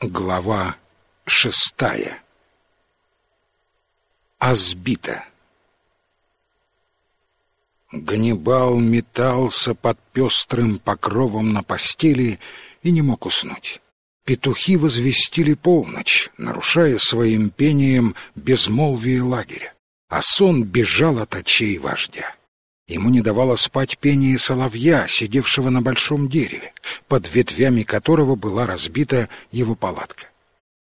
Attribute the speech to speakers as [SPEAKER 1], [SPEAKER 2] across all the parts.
[SPEAKER 1] Глава шестая Азбита Ганнибал метался под пестрым покровом на постели и не мог уснуть. Петухи возвестили полночь, нарушая своим пением безмолвие лагеря, а сон бежал от очей вождя. Ему не давало спать пение соловья, сидевшего на большом дереве, под ветвями которого была разбита его палатка.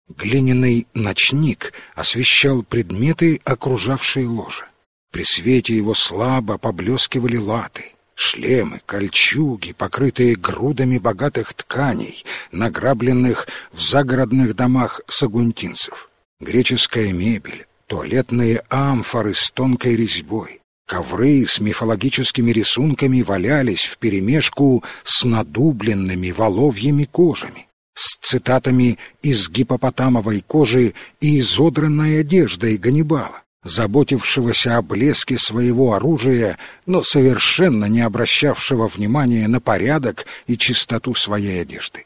[SPEAKER 1] Глиняный ночник освещал предметы, окружавшие ложе. При свете его слабо поблескивали латы, шлемы, кольчуги, покрытые грудами богатых тканей, награбленных в загородных домах сагунтинцев, греческая мебель, туалетные амфоры с тонкой резьбой, Ковры с мифологическими рисунками валялись вперемешку с надубленными воловьими кожами, с цитатами из гипопотамовой кожи и изодранной одеждой Ганнибала, заботившегося о блеске своего оружия, но совершенно не обращавшего внимания на порядок и чистоту своей одежды.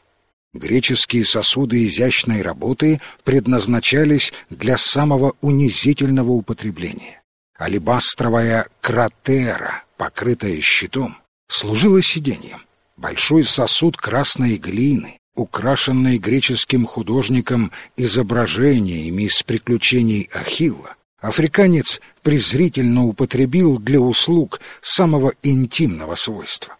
[SPEAKER 1] Греческие сосуды изящной работы предназначались для самого унизительного употребления. Алебастровая кратера, покрытая щитом, служила сиденьем. Большой сосуд красной глины, украшенный греческим художником изображениями из приключений Ахилла, африканец презрительно употребил для услуг самого интимного свойства.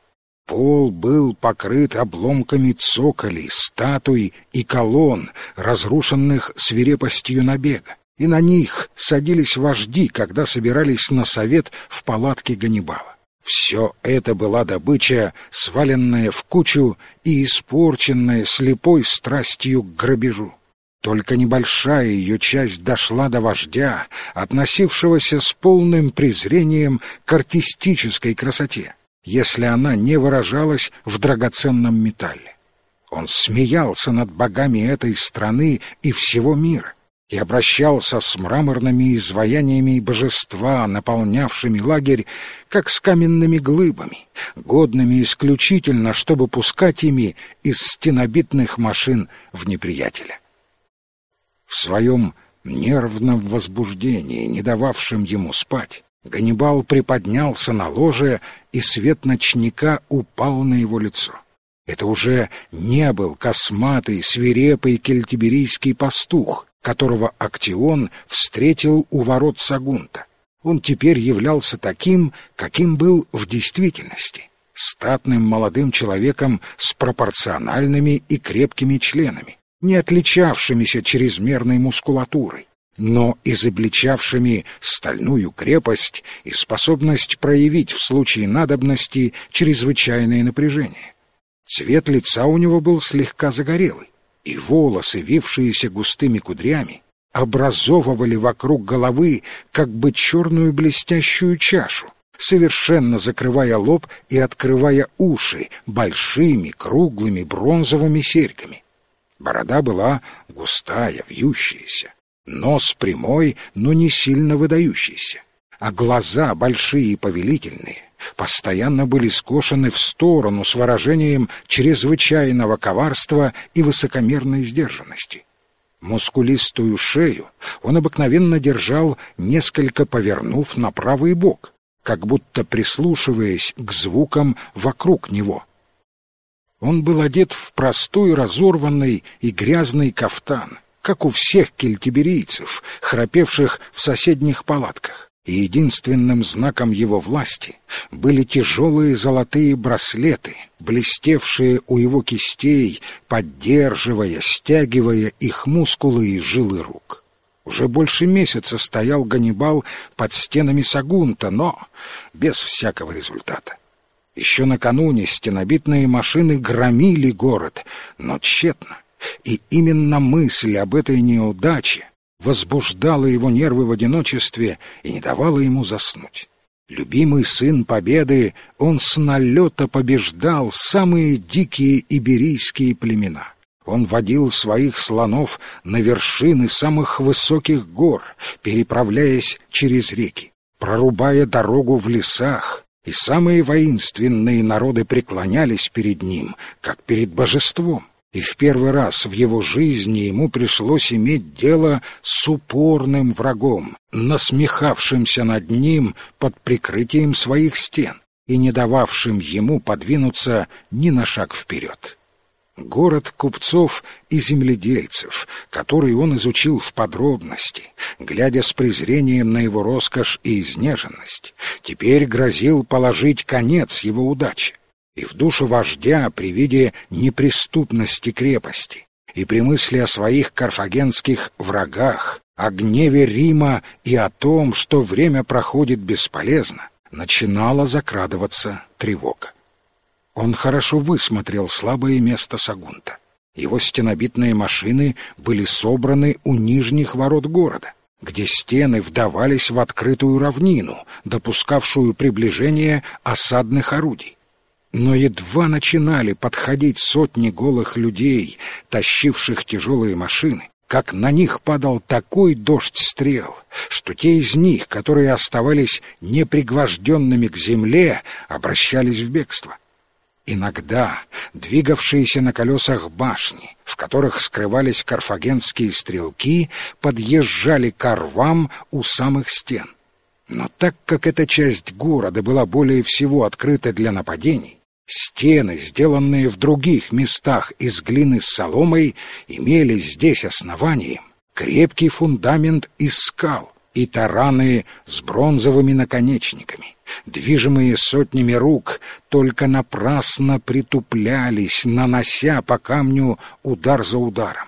[SPEAKER 1] Пол был покрыт обломками цоколей, статуй и колонн, разрушенных свирепостью набега и на них садились вожди, когда собирались на совет в палатке Ганнибала. Все это была добыча, сваленная в кучу и испорченная слепой страстью к грабежу. Только небольшая ее часть дошла до вождя, относившегося с полным презрением к артистической красоте, если она не выражалась в драгоценном металле. Он смеялся над богами этой страны и всего мира, и обращался с мраморными изваяниями божества, наполнявшими лагерь, как с каменными глыбами, годными исключительно, чтобы пускать ими из стенобитных машин в неприятеля. В своем нервном возбуждении, не дававшем ему спать, Ганнибал приподнялся на ложе, и свет ночника упал на его лицо. Это уже не был косматый, свирепый кельтиберийский пастух, которого Актион встретил у ворот Сагунта. Он теперь являлся таким, каким был в действительности, статным молодым человеком с пропорциональными и крепкими членами, не отличавшимися чрезмерной мускулатурой, но изобличавшими стальную крепость и способность проявить в случае надобности чрезвычайное напряжение. Цвет лица у него был слегка загорелый, и волосы, вившиеся густыми кудрями, образовывали вокруг головы как бы черную блестящую чашу, совершенно закрывая лоб и открывая уши большими круглыми бронзовыми серьгами. Борода была густая, вьющаяся, нос прямой, но не сильно выдающийся, а глаза большие и повелительные, постоянно были скошены в сторону с выражением чрезвычайного коварства и высокомерной сдержанности. Мускулистую шею он обыкновенно держал, несколько повернув на правый бок, как будто прислушиваясь к звукам вокруг него. Он был одет в простой разорванный и грязный кафтан, как у всех кельтиберийцев, храпевших в соседних палатках и единственным знаком его власти были тяжелые золотые браслеты, блестевшие у его кистей, поддерживая, стягивая их мускулы и жилы рук. Уже больше месяца стоял Ганнибал под стенами Сагунта, но без всякого результата. Еще накануне стенобитные машины громили город, но тщетно. И именно мысль об этой неудаче возбуждала его нервы в одиночестве и не давала ему заснуть. Любимый сын Победы, он с налета побеждал самые дикие иберийские племена. Он водил своих слонов на вершины самых высоких гор, переправляясь через реки, прорубая дорогу в лесах, и самые воинственные народы преклонялись перед ним, как перед божеством. И в первый раз в его жизни ему пришлось иметь дело с упорным врагом, насмехавшимся над ним под прикрытием своих стен и не дававшим ему подвинуться ни на шаг вперед. Город купцов и земледельцев, который он изучил в подробности, глядя с презрением на его роскошь и изнеженность, теперь грозил положить конец его удаче и в душу вождя при виде неприступности крепости, и при мысли о своих карфагенских врагах, о гневе Рима и о том, что время проходит бесполезно, начинала закрадываться тревога. Он хорошо высмотрел слабое место Сагунта. Его стенобитные машины были собраны у нижних ворот города, где стены вдавались в открытую равнину, допускавшую приближение осадных орудий. Но едва начинали подходить сотни голых людей, тащивших тяжелые машины, как на них падал такой дождь стрел, что те из них, которые оставались непригвожденными к земле, обращались в бегство. Иногда двигавшиеся на колесах башни, в которых скрывались карфагенские стрелки, подъезжали к рвам у самых стен. Но так как эта часть города была более всего открыта для нападений, Стены, сделанные в других местах из глины с соломой, имели здесь основанием крепкий фундамент из скал и тараны с бронзовыми наконечниками. Движимые сотнями рук только напрасно притуплялись, нанося по камню удар за ударом.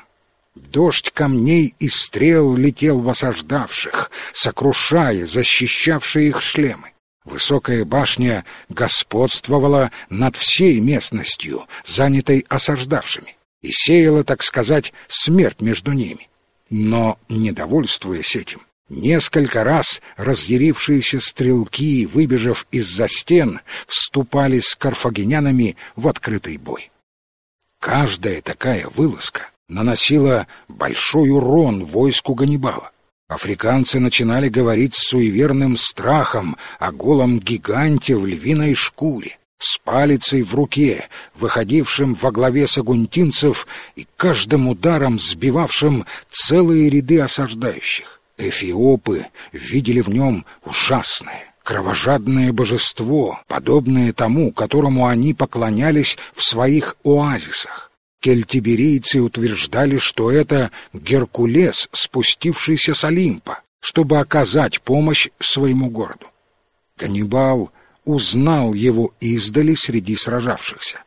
[SPEAKER 1] Дождь камней и стрел летел в осаждавших, сокрушая защищавшие их шлемы. Высокая башня господствовала над всей местностью, занятой осаждавшими, и сеяла, так сказать, смерть между ними. Но, недовольствуясь этим, несколько раз разъярившиеся стрелки, выбежав из-за стен, вступали с карфагенянами в открытый бой. Каждая такая вылазка наносила большой урон войску Ганнибала. Африканцы начинали говорить с суеверным страхом о голом гиганте в львиной шкуре, с палицей в руке, выходившим во главе сагунтинцев и каждым ударом сбивавшим целые ряды осаждающих. Эфиопы видели в нем ужасное, кровожадное божество, подобное тому, которому они поклонялись в своих оазисах. Кельтиберийцы утверждали, что это Геркулес, спустившийся с Олимпа, чтобы оказать помощь своему городу. Ганнибал узнал его издали среди сражавшихся.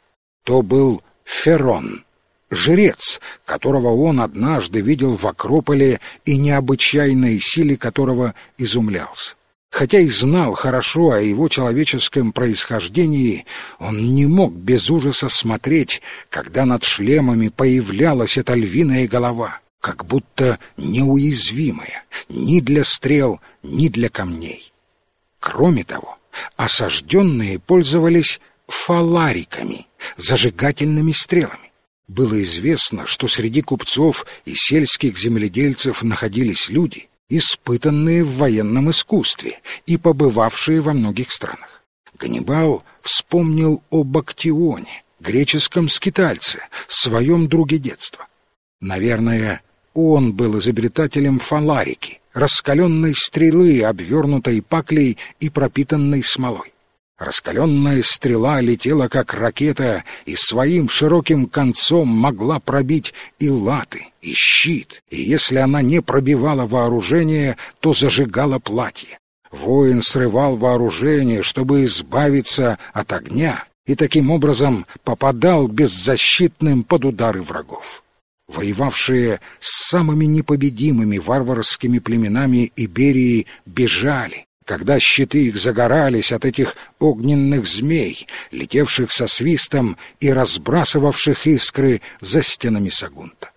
[SPEAKER 1] То был Ферон, жрец, которого он однажды видел в Акрополе и необычайной силе которого изумлялся. Хотя и знал хорошо о его человеческом происхождении, он не мог без ужаса смотреть, когда над шлемами появлялась эта львиная голова, как будто неуязвимая ни для стрел, ни для камней. Кроме того, осажденные пользовались фалариками, зажигательными стрелами. Было известно, что среди купцов и сельских земледельцев находились люди — испытанные в военном искусстве и побывавшие во многих странах. Ганнибал вспомнил об Актионе, греческом скитальце, своем друге детства. Наверное, он был изобретателем фаларики, раскаленной стрелы, обвернутой паклей и пропитанной смолой. Раскаленная стрела летела, как ракета, и своим широким концом могла пробить и латы, и щит, и если она не пробивала вооружение, то зажигала платье. Воин срывал вооружение, чтобы избавиться от огня, и таким образом попадал беззащитным под удары врагов. Воевавшие с самыми непобедимыми варварскими племенами Иберии бежали, когда щиты их загорались от этих огненных змей, летевших со свистом и разбрасывавших искры за стенами Сагунта.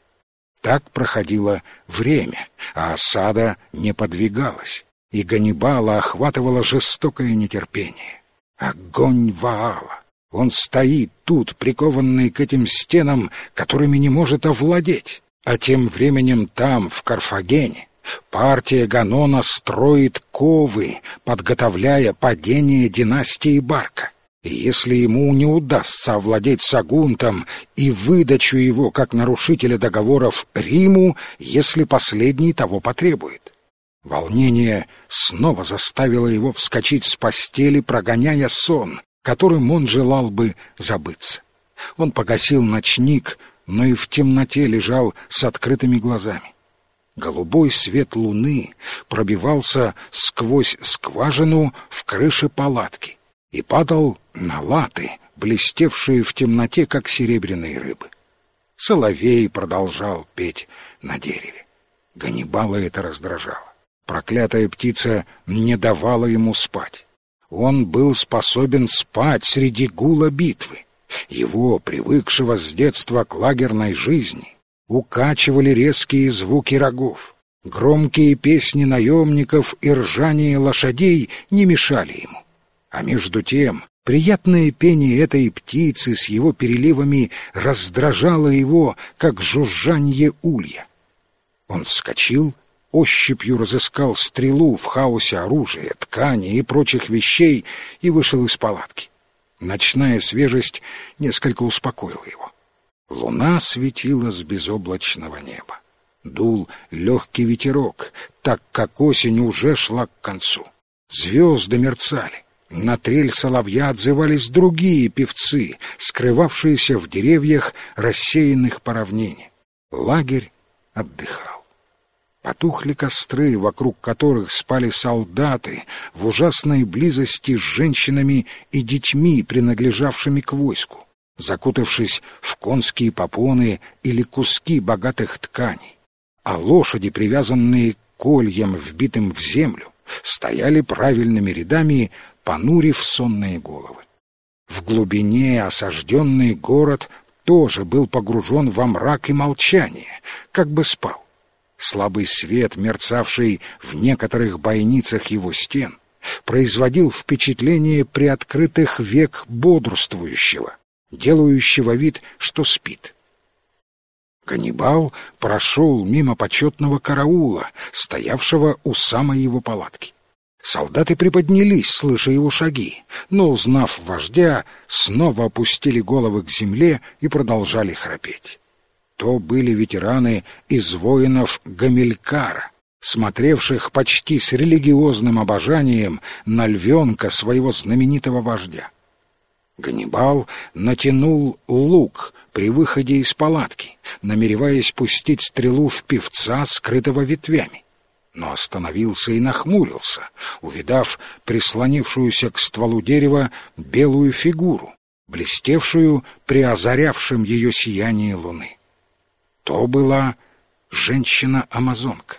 [SPEAKER 1] Так проходило время, а осада не подвигалась, и Ганнибала охватывало жестокое нетерпение. Огонь Ваала! Он стоит тут, прикованный к этим стенам, которыми не может овладеть, а тем временем там, в Карфагене, Партия Ганона строит ковы, подготовляя падение династии Барка. И если ему не удастся овладеть Сагунтом и выдачу его как нарушителя договоров Риму, если последний того потребует. Волнение снова заставило его вскочить с постели, прогоняя сон, которым он желал бы забыться. Он погасил ночник, но и в темноте лежал с открытыми глазами. Голубой свет луны пробивался сквозь скважину в крыше палатки и падал на латы, блестевшие в темноте, как серебряные рыбы. Соловей продолжал петь на дереве. Ганнибала это раздражало. Проклятая птица не давала ему спать. Он был способен спать среди гула битвы. Его, привыкшего с детства к лагерной жизни, укачивали резкие звуки рогов. Громкие песни наемников и ржание лошадей не мешали ему. А между тем приятное пение этой птицы с его переливами раздражало его, как жужжанье улья. Он вскочил, ощупью разыскал стрелу в хаосе оружия, ткани и прочих вещей и вышел из палатки. Ночная свежесть несколько успокоила его. Луна светила с безоблачного неба. Дул легкий ветерок, так как осень уже шла к концу. Звезды мерцали. На трель соловья отзывались другие певцы, скрывавшиеся в деревьях, рассеянных по равнине. Лагерь отдыхал. Потухли костры, вокруг которых спали солдаты в ужасной близости с женщинами и детьми, принадлежавшими к войску закутавшись в конские попоны или куски богатых тканей, а лошади, привязанные кольем, вбитым в землю, стояли правильными рядами, понурив сонные головы. В глубине осажденный город тоже был погружен во мрак и молчание, как бы спал. Слабый свет, мерцавший в некоторых бойницах его стен, производил впечатление приоткрытых век бодрствующего, делающего вид, что спит. Ганнибал прошел мимо почетного караула, стоявшего у самой его палатки. Солдаты приподнялись, слыша его шаги, но, узнав вождя, снова опустили головы к земле и продолжали храпеть. То были ветераны из воинов Гамилькара, смотревших почти с религиозным обожанием на львенка своего знаменитого вождя. Ганнибал натянул лук при выходе из палатки, намереваясь пустить стрелу в певца, скрытого ветвями. Но остановился и нахмурился, увидав прислонившуюся к стволу дерева белую фигуру, блестевшую при озарявшем ее сиянии луны. То была женщина-амазонка.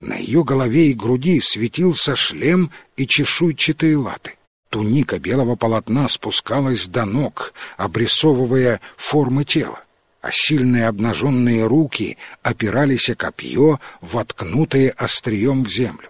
[SPEAKER 1] На ее голове и груди светился шлем и чешуйчатые латы. Туника белого полотна спускалась до ног, обрисовывая формы тела, а сильные обнаженные руки опирались о копье, воткнутые острием в землю.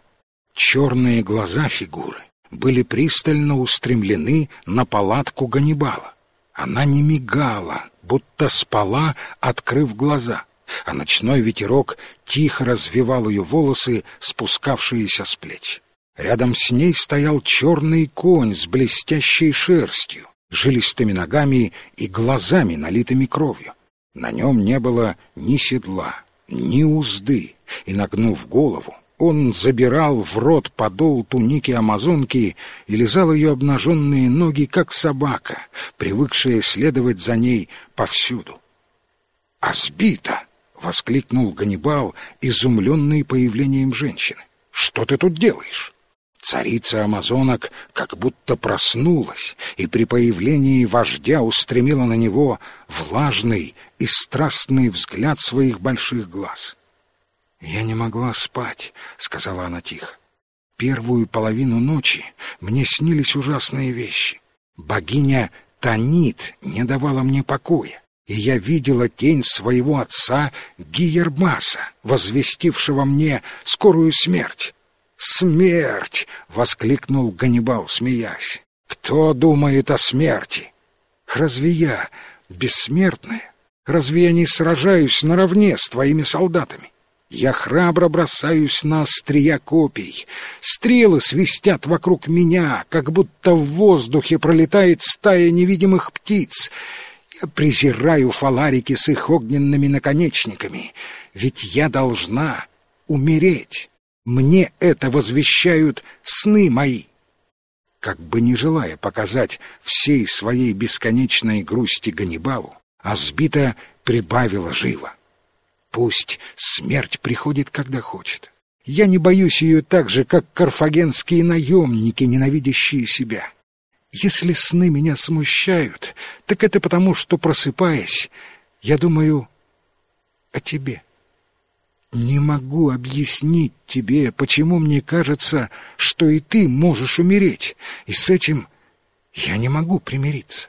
[SPEAKER 1] Черные глаза фигуры были пристально устремлены на палатку Ганнибала. Она не мигала, будто спала, открыв глаза, а ночной ветерок тихо развивал ее волосы, спускавшиеся с плеч. Рядом с ней стоял черный конь с блестящей шерстью, жилистыми ногами и глазами, налитыми кровью. На нем не было ни седла, ни узды, и, нагнув голову, он забирал в рот подол туники амазонки и лизал ее обнаженные ноги, как собака, привыкшая следовать за ней повсюду. «А сбита!» — воскликнул Ганнибал, изумленный появлением женщины. «Что ты тут делаешь?» Царица амазонок как будто проснулась и при появлении вождя устремила на него влажный и страстный взгляд своих больших глаз. «Я не могла спать», — сказала она тихо. «Первую половину ночи мне снились ужасные вещи. Богиня Танит не давала мне покоя, и я видела тень своего отца Гиермаса, возвестившего мне скорую смерть. «Смерть!» — воскликнул Ганнибал, смеясь. «Кто думает о смерти? Разве я бессмертная? Разве я не сражаюсь наравне с твоими солдатами? Я храбро бросаюсь на острия копий. Стрелы свистят вокруг меня, как будто в воздухе пролетает стая невидимых птиц. Я презираю фаларики с их огненными наконечниками, ведь я должна умереть. Мне это возвещают сны мои. Как бы не желая показать всей своей бесконечной грусти Ганнибалу, Азбита прибавила живо. Пусть смерть приходит, когда хочет. Я не боюсь ее так же, как карфагенские наемники, ненавидящие себя. Если сны меня смущают, так это потому, что, просыпаясь, я думаю о тебе. Не могу объяснить тебе, почему мне кажется, что и ты можешь умереть, и с этим я не могу примириться.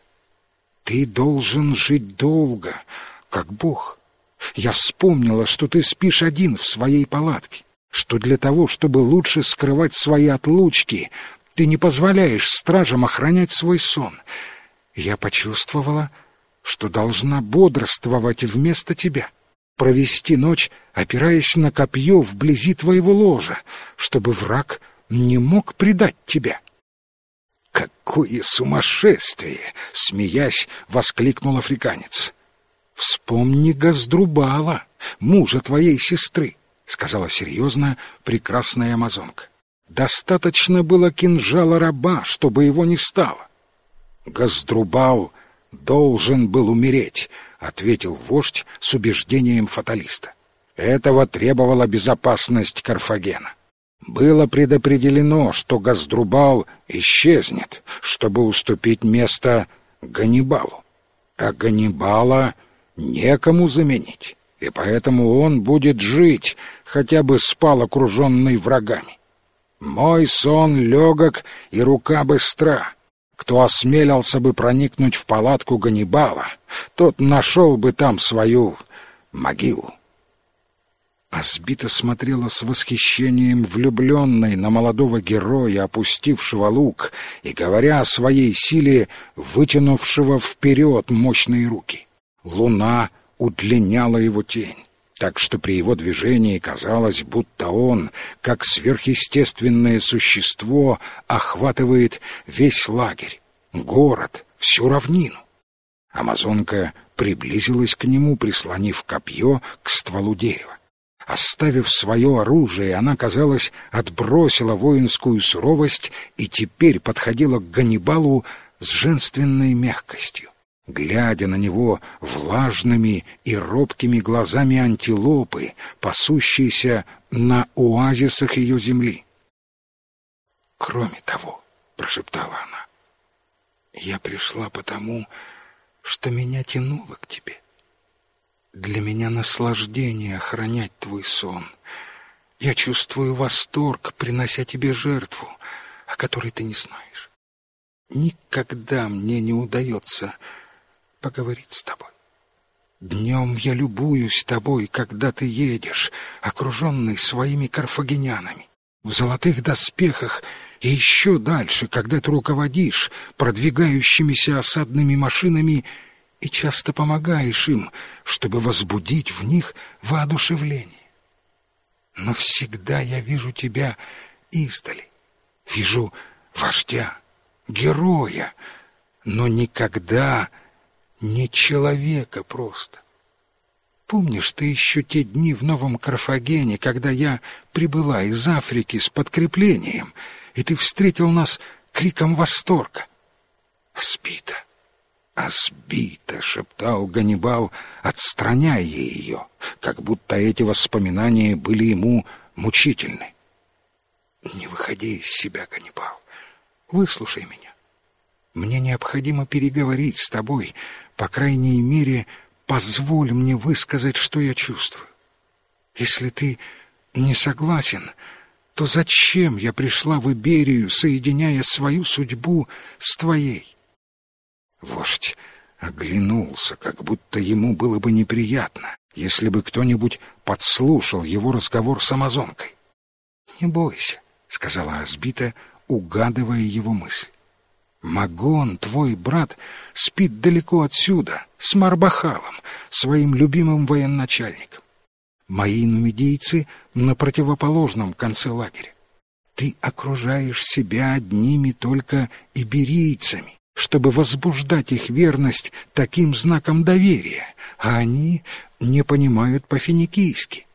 [SPEAKER 1] Ты должен жить долго, как Бог. Я вспомнила, что ты спишь один в своей палатке, что для того, чтобы лучше скрывать свои отлучки, ты не позволяешь стражам охранять свой сон. Я почувствовала, что должна бодрствовать вместо тебя, провести ночь, опираясь на копье вблизи твоего ложа, чтобы враг не мог предать тебя. «Какое сумасшествие!» — смеясь, воскликнул африканец. «Вспомни Газдрубала, мужа твоей сестры», — сказала серьезно прекрасная амазонка. «Достаточно было кинжала раба, чтобы его не стало». «Газдрубал должен был умереть», — ответил вождь с убеждением фаталиста. Этого требовала безопасность Карфагена. Было предопределено, что Газдрубал исчезнет, чтобы уступить место Ганнибалу. А Ганнибала некому заменить, и поэтому он будет жить, хотя бы спал окруженный врагами. Мой сон легок и рука быстра. Кто осмелился бы проникнуть в палатку Ганнибала, тот нашел бы там свою могилу. Асбита смотрела с восхищением влюбленной на молодого героя, опустившего лук, и, говоря о своей силе, вытянувшего вперед мощные руки. Луна удлиняла его тень, так что при его движении казалось, будто он, как сверхъестественное существо, охватывает весь лагерь, город, всю равнину. Амазонка приблизилась к нему, прислонив копье к стволу дерева. Оставив свое оружие, она, казалось, отбросила воинскую суровость и теперь подходила к Ганнибалу с женственной мягкостью глядя на него влажными и робкими глазами антилопы, пасущейся на оазисах ее земли. «Кроме того», — прошептала она, — «я пришла потому, что меня тянуло к тебе. Для меня наслаждение охранять твой сон. Я чувствую восторг, принося тебе жертву, о которой ты не знаешь. Никогда мне не удается поговорить с тобой. Днем я любуюсь тобой, когда ты едешь, окруженный своими карфагенянами, в золотых доспехах и еще дальше, когда ты руководишь продвигающимися осадными машинами и часто помогаешь им, чтобы возбудить в них воодушевление. Но всегда я вижу тебя издали, вижу вождя, героя, но никогда не человека просто. Помнишь ты еще те дни в Новом Карфагене, когда я прибыла из Африки с подкреплением, и ты встретил нас криком восторга? Аспита, Аспита, шептал Ганнибал, отстраняя ее, как будто эти воспоминания были ему мучительны. Не выходи из себя, Ганнибал, выслушай меня. Мне необходимо переговорить с тобой, по крайней мере, позволь мне высказать, что я чувствую. Если ты не согласен, то зачем я пришла в Иберию, соединяя свою судьбу с твоей? Вождь оглянулся, как будто ему было бы неприятно, если бы кто-нибудь подслушал его разговор с амазонкой. «Не бойся», — сказала Азбита, угадывая его мысль. Магон, твой брат, спит далеко отсюда, с Марбахалом, своим любимым военачальником. мои нумидийцы на противоположном конце лагеря. Ты окружаешь себя одними только иберийцами, чтобы возбуждать их верность таким знаком доверия, а они не понимают по-финикийски.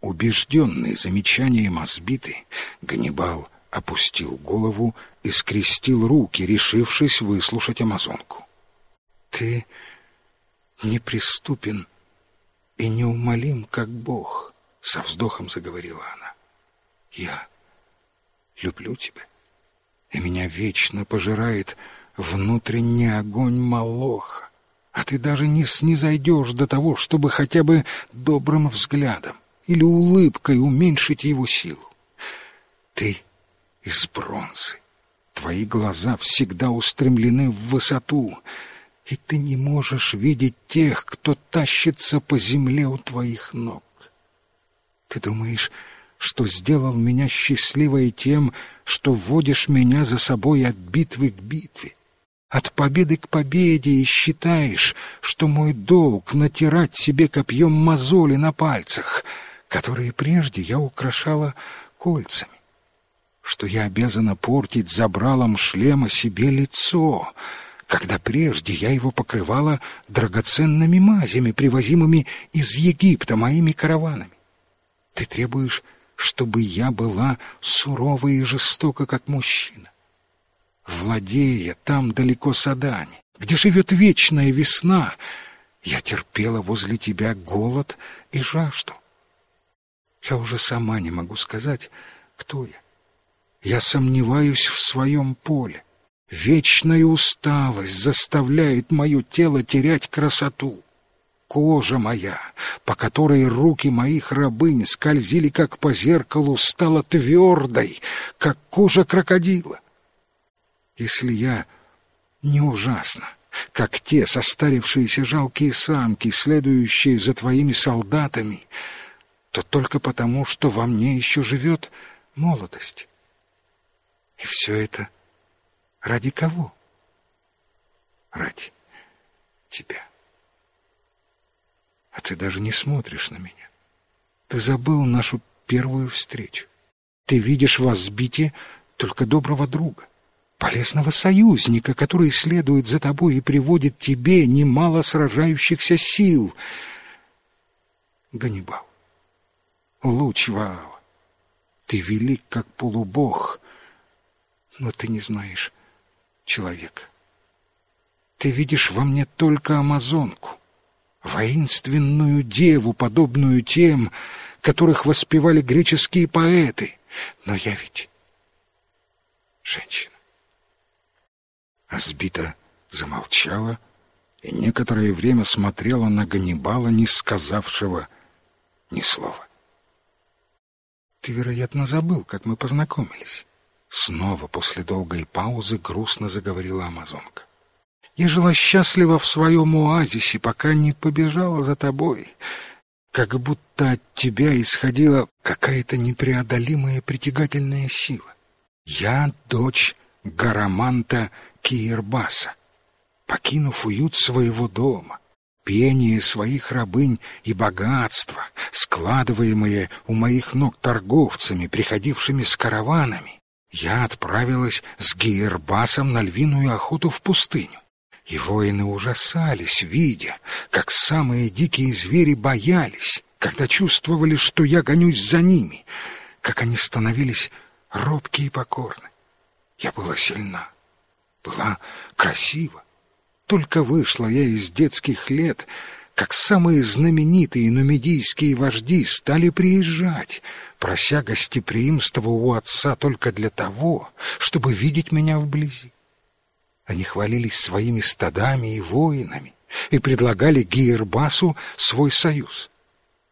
[SPEAKER 1] Убежденный замечанием Азбиты, Ганнибал опустил голову и скрестил руки, решившись выслушать амазонку. «Ты неприступен и неумолим, как Бог», — со вздохом заговорила она. «Я люблю тебя, и меня вечно пожирает внутренний огонь Малоха, а ты даже не снизойдешь до того, чтобы хотя бы добрым взглядом или улыбкой уменьшить его силу. Ты из бронзы, твои глаза всегда устремлены в высоту, и ты не можешь видеть тех, кто тащится по земле у твоих ног. Ты думаешь, что сделал меня счастливой тем, что вводишь меня за собой от битвы к битве, от победы к победе и считаешь, что мой долг — натирать себе копьем мозоли на пальцах, которые прежде я украшала кольцами, что я обязана портить забралом шлема себе лицо, когда прежде я его покрывала драгоценными мазями, привозимыми из Египта моими караванами. Ты требуешь чтобы я была сурова и жестока, как мужчина. Владея там далеко Садани, где живет вечная весна, я терпела возле тебя голод и жажду. Я уже сама не могу сказать, кто я. Я сомневаюсь в своем поле. Вечная усталость заставляет мое тело терять красоту кожа моя, по которой руки моих рабынь скользили, как по зеркалу, стала твердой, как кожа крокодила. Если я не ужасно, как те состарившиеся жалкие самки, следующие за твоими солдатами, то только потому, что во мне еще живет молодость. И все это ради кого? Ради тебя. А ты даже не смотришь на меня. Ты забыл нашу первую встречу. Ты видишь в только доброго друга, полезного союзника, который следует за тобой и приводит тебе немало сражающихся сил. Ганнибал, луч Ваала, ты велик, как полубог, но ты не знаешь человека. Ты видишь во мне только амазонку воинственную деву, подобную тем, которых воспевали греческие поэты. Но я ведь женщина. Азбита замолчала и некоторое время смотрела на Ганнибала, не сказавшего ни слова. «Ты, вероятно, забыл, как мы познакомились». Снова после долгой паузы грустно заговорила амазонка. Я жила счастливо в своем оазисе, пока не побежала за тобой. Как будто от тебя исходила какая-то непреодолимая притягательная сила. Я дочь Гараманта Киербаса. Покинув уют своего дома, пение своих рабынь и богатства, складываемые у моих ног торговцами, приходившими с караванами, я отправилась с Гиербасом на львиную охоту в пустыню. И воины ужасались, видя, как самые дикие звери боялись, когда чувствовали, что я гонюсь за ними, как они становились робкие и покорны. Я была сильна, была красива. Только вышла я из детских лет, как самые знаменитые нумидийские вожди стали приезжать, прося гостеприимства у отца только для того, чтобы видеть меня вблизи. Они хвалились своими стадами и воинами и предлагали Гиербасу свой союз.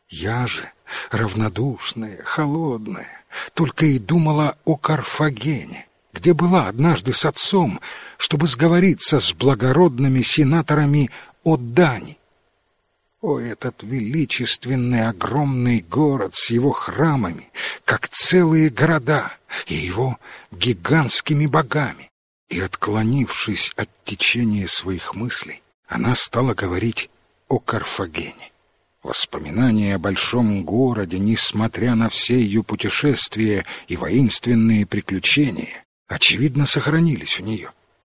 [SPEAKER 1] Я же, равнодушная, холодная, только и думала о Карфагене, где была однажды с отцом, чтобы сговориться с благородными сенаторами о Дани. О, этот величественный огромный город с его храмами, как целые города, и его гигантскими богами! И, отклонившись от течения своих мыслей, она стала говорить о Карфагене. Воспоминания о большом городе, несмотря на все ее путешествия и воинственные приключения, очевидно, сохранились у нее.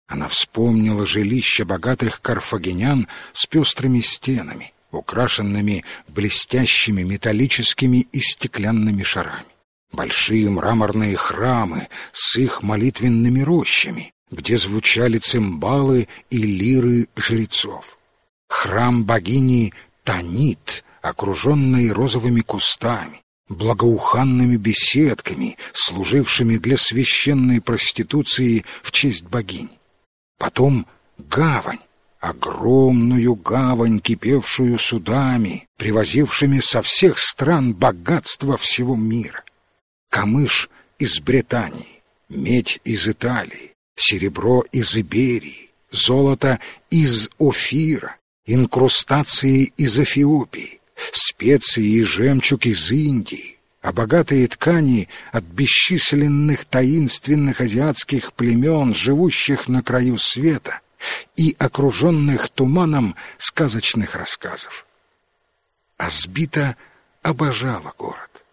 [SPEAKER 1] Она вспомнила жилище богатых карфагенян с пестрыми стенами, украшенными блестящими металлическими и стеклянными шарами. Большие мраморные храмы с их молитвенными рощами, где звучали цимбалы и лиры жрецов. Храм богини Танит, окруженный розовыми кустами, благоуханными беседками, служившими для священной проституции в честь богинь. Потом гавань, огромную гавань, кипевшую судами, привозившими со всех стран богатства всего мира. Камыш из Британии, медь из Италии, серебро из Иберии, золото из Офира, инкрустации из Эфиопии, специи и жемчуг из Индии, а богатые ткани от бесчисленных таинственных азиатских племен, живущих на краю света и окруженных туманом сказочных рассказов. Азбита обожала город,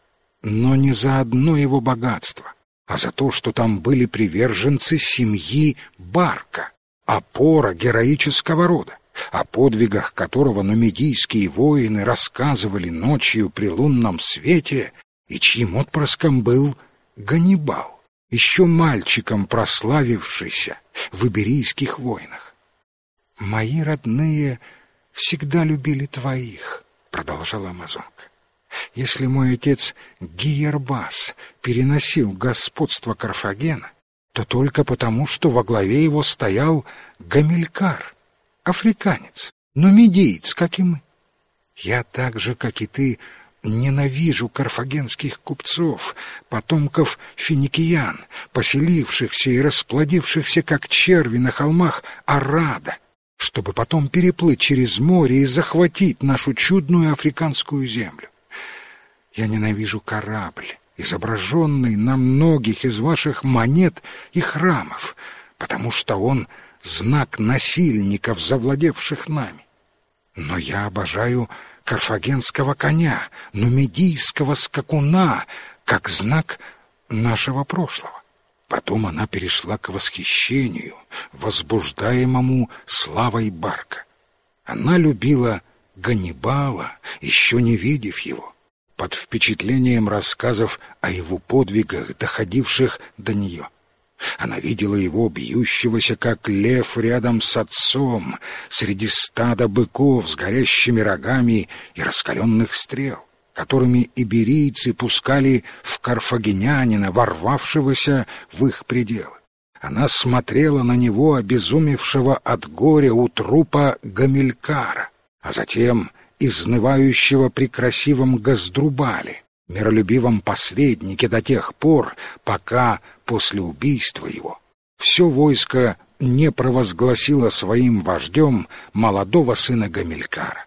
[SPEAKER 1] но не за одно его богатство, а за то, что там были приверженцы семьи Барка, опора героического рода о подвигах которого нумидийские воины рассказывали ночью при лунном свете, и чьим отпрыском был Ганнибал, еще мальчиком прославившийся в иберийских войнах. «Мои родные всегда любили твоих», — продолжала Амазонка. «Если мой отец Гиербас переносил господство Карфагена, то только потому, что во главе его стоял Гамилькар, африканец, но медиец, как и мы. Я так же, как и ты, ненавижу карфагенских купцов, потомков финикиян, поселившихся и расплодившихся, как черви на холмах Арада, чтобы потом переплыть через море и захватить нашу чудную африканскую землю. Я ненавижу корабль, изображенный на многих из ваших монет и храмов, потому что он — знак насильников, завладевших нами. Но я обожаю карфагенского коня, нумидийского скакуна, как знак нашего прошлого. Потом она перешла к восхищению, возбуждаемому славой Барка. Она любила Ганнибала, еще не видев его, под впечатлением рассказов о его подвигах, доходивших до нее. Она видела его бьющегося, как лев рядом с отцом, среди стада быков с горящими рогами и раскаленных стрел, которыми иберийцы пускали в карфагенянина, ворвавшегося в их пределы. Она смотрела на него, обезумевшего от горя у трупа Гамилькара, а затем изнывающего при красивом Газдрубале, миролюбивом посреднике до тех пор, пока после убийства его все войско не провозгласило своим вождем молодого сына Гамилькара.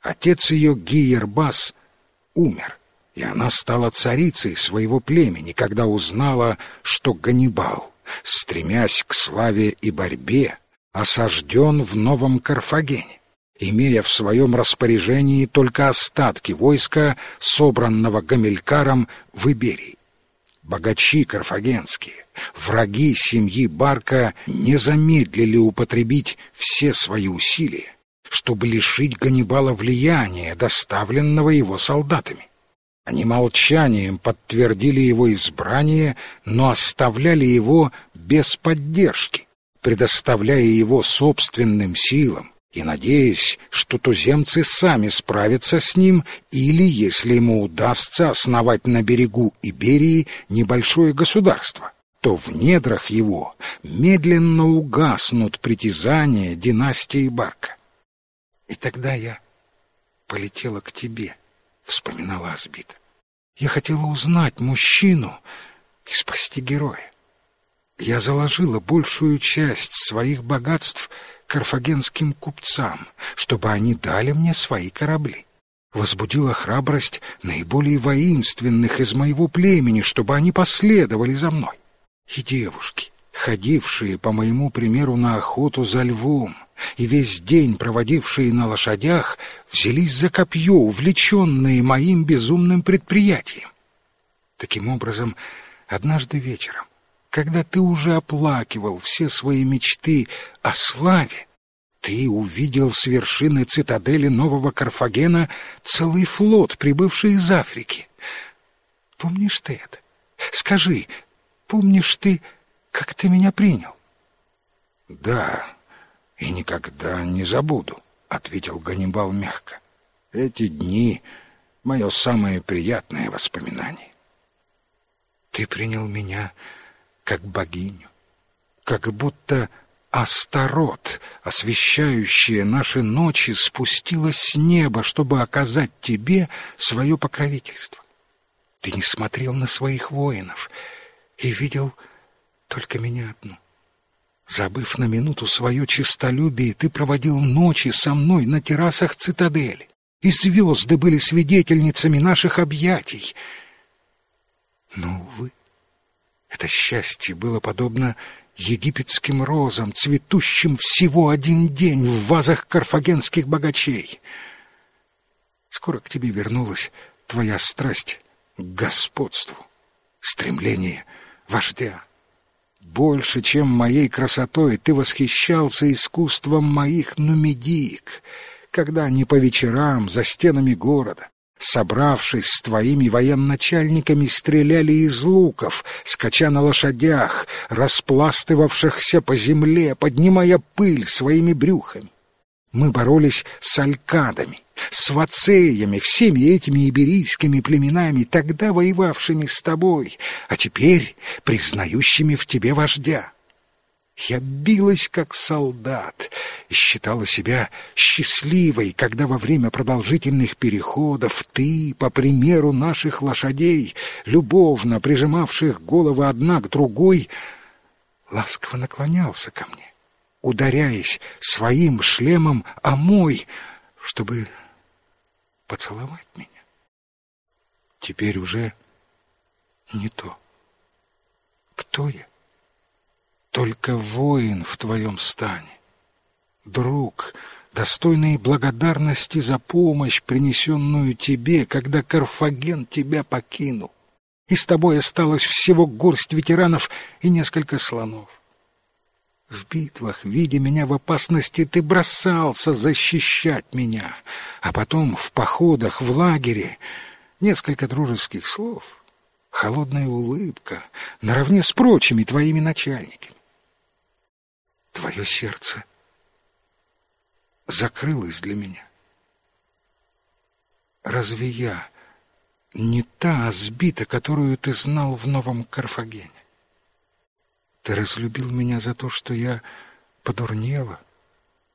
[SPEAKER 1] Отец ее Гиербас умер, и она стала царицей своего племени, когда узнала, что Ганнибал, стремясь к славе и борьбе, осажден в Новом Карфагене имея в своем распоряжении только остатки войска, собранного Гамилькаром в Иберии. Богачи карфагенские, враги семьи Барка не замедлили употребить все свои усилия, чтобы лишить Ганнибала влияния, доставленного его солдатами. Они молчанием подтвердили его избрание, но оставляли его без поддержки, предоставляя его собственным силам, и надеясь, что туземцы сами справятся с ним, или, если ему удастся основать на берегу Иберии небольшое государство, то в недрах его медленно угаснут притязания династии Барка. «И тогда я полетела к тебе», — вспоминала Азбита. «Я хотела узнать мужчину и спасти героя. Я заложила большую часть своих богатств — карфагенским купцам, чтобы они дали мне свои корабли. Возбудила храбрость наиболее воинственных из моего племени, чтобы они последовали за мной. И девушки, ходившие, по моему примеру, на охоту за львом, и весь день проводившие на лошадях взялись за копье, увлеченные моим безумным предприятием. Таким образом, однажды вечером, когда ты уже оплакивал все свои мечты о славе, ты увидел с вершины цитадели нового Карфагена целый флот, прибывший из Африки. Помнишь ты это? Скажи, помнишь ты, как ты меня принял?
[SPEAKER 2] Да, и никогда не забуду, ответил Ганнибал мягко. Эти дни — мое самое приятное воспоминание.
[SPEAKER 1] Ты принял меня как богиню, как будто Астарот, освещающая наши ночи, спустилась с неба, чтобы оказать тебе свое покровительство. Ты не смотрел на своих воинов и видел только меня одну. Забыв на минуту свое честолюбие, ты проводил ночи со мной на террасах цитадели, и звезды были свидетельницами наших объятий. Но, увы, это счастье было подобно египетским розам, цветущим всего один день в вазах карфагенских богачей. Скоро к тебе вернулась твоя страсть к господству, стремление вождя. Больше, чем моей красотой, ты восхищался искусством моих нумидиек, когда они по вечерам за стенами города собравшись с твоими военачальниками, стреляли из луков, скача на лошадях, распластывавшихся по земле, поднимая пыль своими брюхами. Мы боролись с алькадами, с вацеями, всеми этими иберийскими племенами, тогда воевавшими с тобой, а теперь признающими в тебе вождя. Я билась как солдат и считала себя счастливой, когда во время продолжительных переходов ты, по примеру наших лошадей, любовно прижимавших головы одна к другой, ласково наклонялся ко мне, ударяясь своим шлемом о мой, чтобы поцеловать меня. Теперь уже не то. Кто я? Только воин в твоем стане. Друг, достойный благодарности за помощь, принесенную тебе, когда Карфаген тебя покинул. И с тобой осталось всего горсть ветеранов и несколько слонов. В битвах, видя меня в опасности, ты бросался защищать меня, а потом в походах, в лагере несколько дружеских слов, холодная улыбка, наравне с прочими твоими начальниками твое сердце закрылось для меня. Разве я не та сбита, которую ты знал в Новом Карфагене? Ты разлюбил меня за то, что я подурнела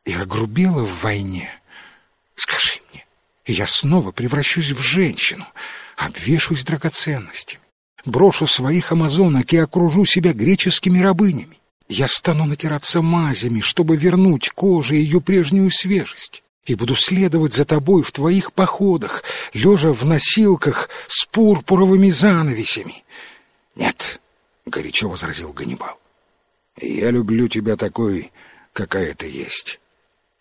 [SPEAKER 1] и огрубела в войне. Скажи мне, я снова превращусь в женщину, обвешусь драгоценностями, брошу своих амазонок и окружу себя греческими рабынями. Я стану натираться мазями, чтобы вернуть коже ее прежнюю свежесть, и буду следовать за тобой в твоих походах, лежа в носилках с пурпуровыми занавесями.
[SPEAKER 2] Нет, — горячо возразил Ганнибал, — я люблю тебя такой, какая ты есть.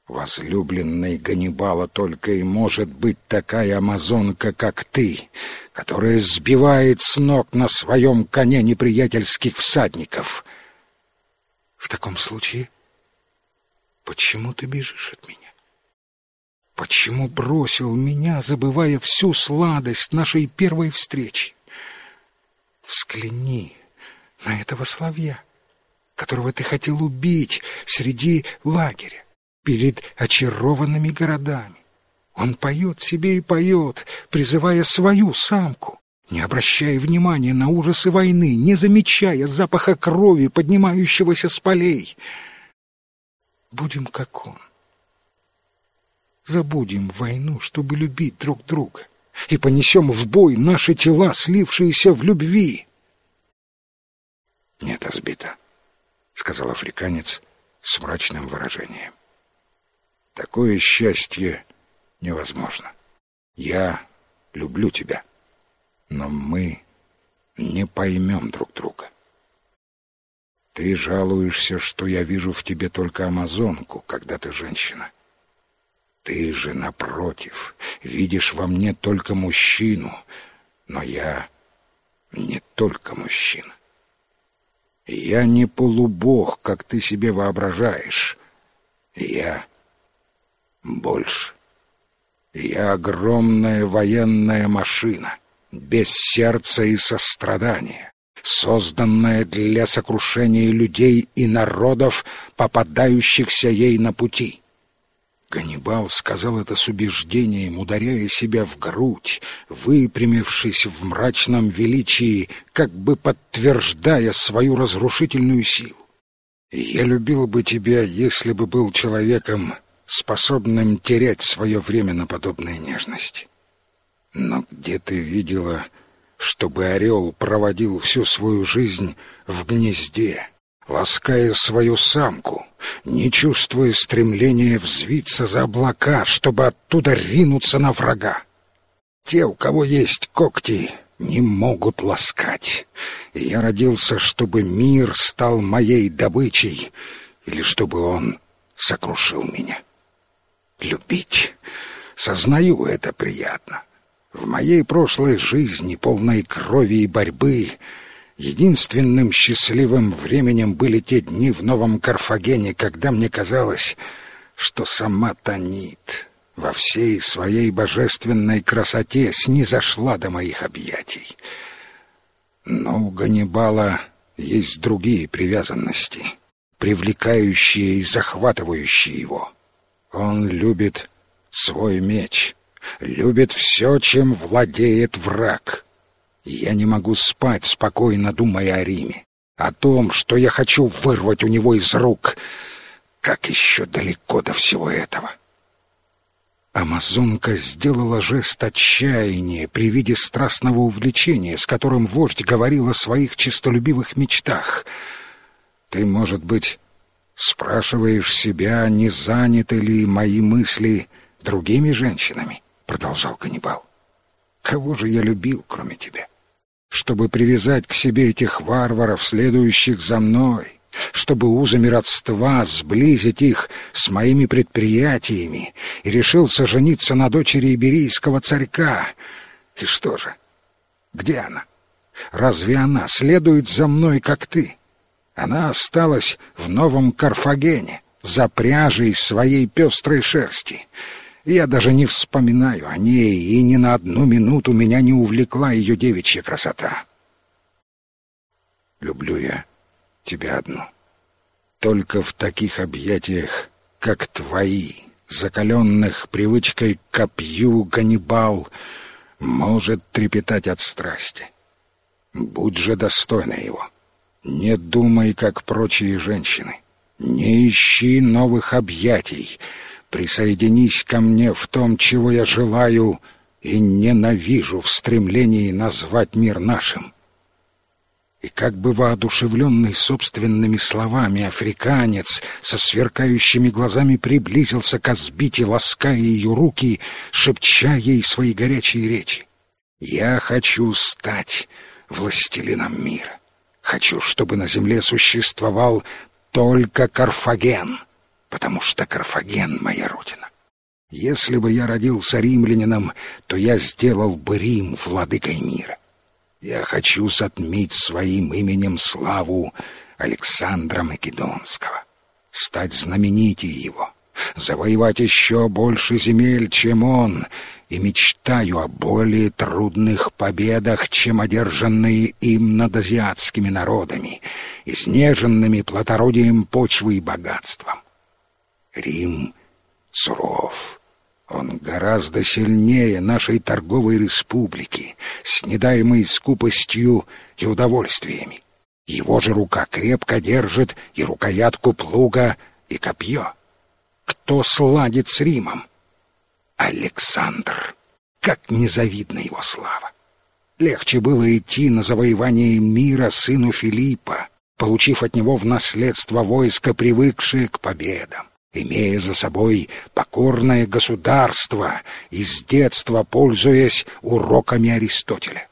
[SPEAKER 2] Возлюбленной Ганнибала только и может быть такая амазонка, как ты, которая сбивает с ног на своем коне неприятельских всадников —
[SPEAKER 1] в таком случае, почему ты бежишь от меня? Почему бросил меня, забывая всю сладость нашей первой встречи? Взгляни на этого славья, которого ты хотел убить среди лагеря, перед очарованными городами. Он поет себе и поет, призывая свою самку не обращая внимания на ужасы войны, не замечая запаха крови, поднимающегося с полей. Будем как он. Забудем войну, чтобы любить друг друга, и понесем в бой наши тела, слившиеся в любви.
[SPEAKER 2] «Нет, Азбита», — сказал африканец с мрачным выражением. «Такое счастье невозможно. Я люблю тебя» но мы не поймем друг друга.
[SPEAKER 1] Ты жалуешься, что я вижу в тебе только амазонку, когда ты женщина. Ты же, напротив, видишь во мне только мужчину, но я не только мужчина. Я не полубог, как ты себе воображаешь. Я больше. Я огромная военная машина, без сердца и сострадания, созданная для сокрушения людей и народов, попадающихся ей на пути. Ганнибал сказал это с убеждением, ударяя себя в грудь, выпрямившись в мрачном величии, как бы подтверждая свою разрушительную силу. «Я любил бы тебя, если бы был человеком, способным терять свое время на подобные нежности. Но где ты видела, чтобы орел проводил всю свою жизнь в гнезде, лаская свою самку, не чувствуя стремления взвиться за облака, чтобы оттуда ринуться на врага. Те, у кого есть когти, не могут ласкать. Я родился, чтобы мир стал моей добычей, или чтобы он сокрушил меня. Любить, сознаю, это приятно. В моей прошлой жизни, полной крови и борьбы, Единственным счастливым временем были те дни в Новом Карфагене, когда мне казалось, что сама Танит во всей своей божественной красоте снизошла до моих объятий. Но у Ганнибала есть другие привязанности, привлекающие и захватывающие его. Он любит свой меч, любит все, чем владеет враг — я не могу спать, спокойно думая о Риме, о том, что я хочу вырвать у него из рук. Как еще далеко до всего этого? Амазонка сделала жест отчаяния при виде страстного увлечения, с которым вождь говорил о своих честолюбивых мечтах. «Ты, может быть, спрашиваешь себя, не заняты ли мои мысли другими женщинами?» — продолжал Ганнибал. «Кого же я любил, кроме тебя? чтобы привязать к себе этих варваров, следующих за мной, чтобы узами родства сблизить их с моими предприятиями, и решился жениться на дочери иберийского царька. И что же? Где она? Разве она следует за мной, как ты? Она осталась в новом Карфагене, за пряжей своей пестрой шерсти — я даже не вспоминаю о ней, и ни на одну минуту меня не увлекла ее девичья красота. Люблю я тебя одну. Только в таких объятиях, как твои, закаленных привычкой копью Ганнибал, может трепетать от страсти. Будь же достойна его. Не думай, как прочие женщины. Не ищи новых объятий — Присоединись ко мне в том, чего я желаю и ненавижу в стремлении назвать мир нашим. И как бы воодушевленный собственными словами африканец со сверкающими глазами приблизился к Азбите, лаская ее руки, шепча ей свои горячие речи. «Я хочу стать властелином мира. Хочу, чтобы на земле существовал только Карфаген» потому что Карфаген — моя родина. Если бы я родился римлянином, то я сделал бы Рим владыкой мира. Я хочу затмить своим именем славу Александра Македонского, стать знаменитее его, завоевать еще больше земель, чем он, и мечтаю о более трудных победах, чем одержанные им над азиатскими народами, изнеженными плодородием почвы и богатством. Рим суров. Он гораздо сильнее нашей торговой республики, снедаемой скупостью и удовольствиями. Его же рука крепко держит и рукоятку плуга, и копье. Кто сладит с Римом? Александр. Как незавидна его слава! Легче было идти на завоевание мира сыну Филиппа, получив от него в наследство войско, привыкшее к победам имея за собой покорное государство и с детства пользуясь уроками Аристотеля.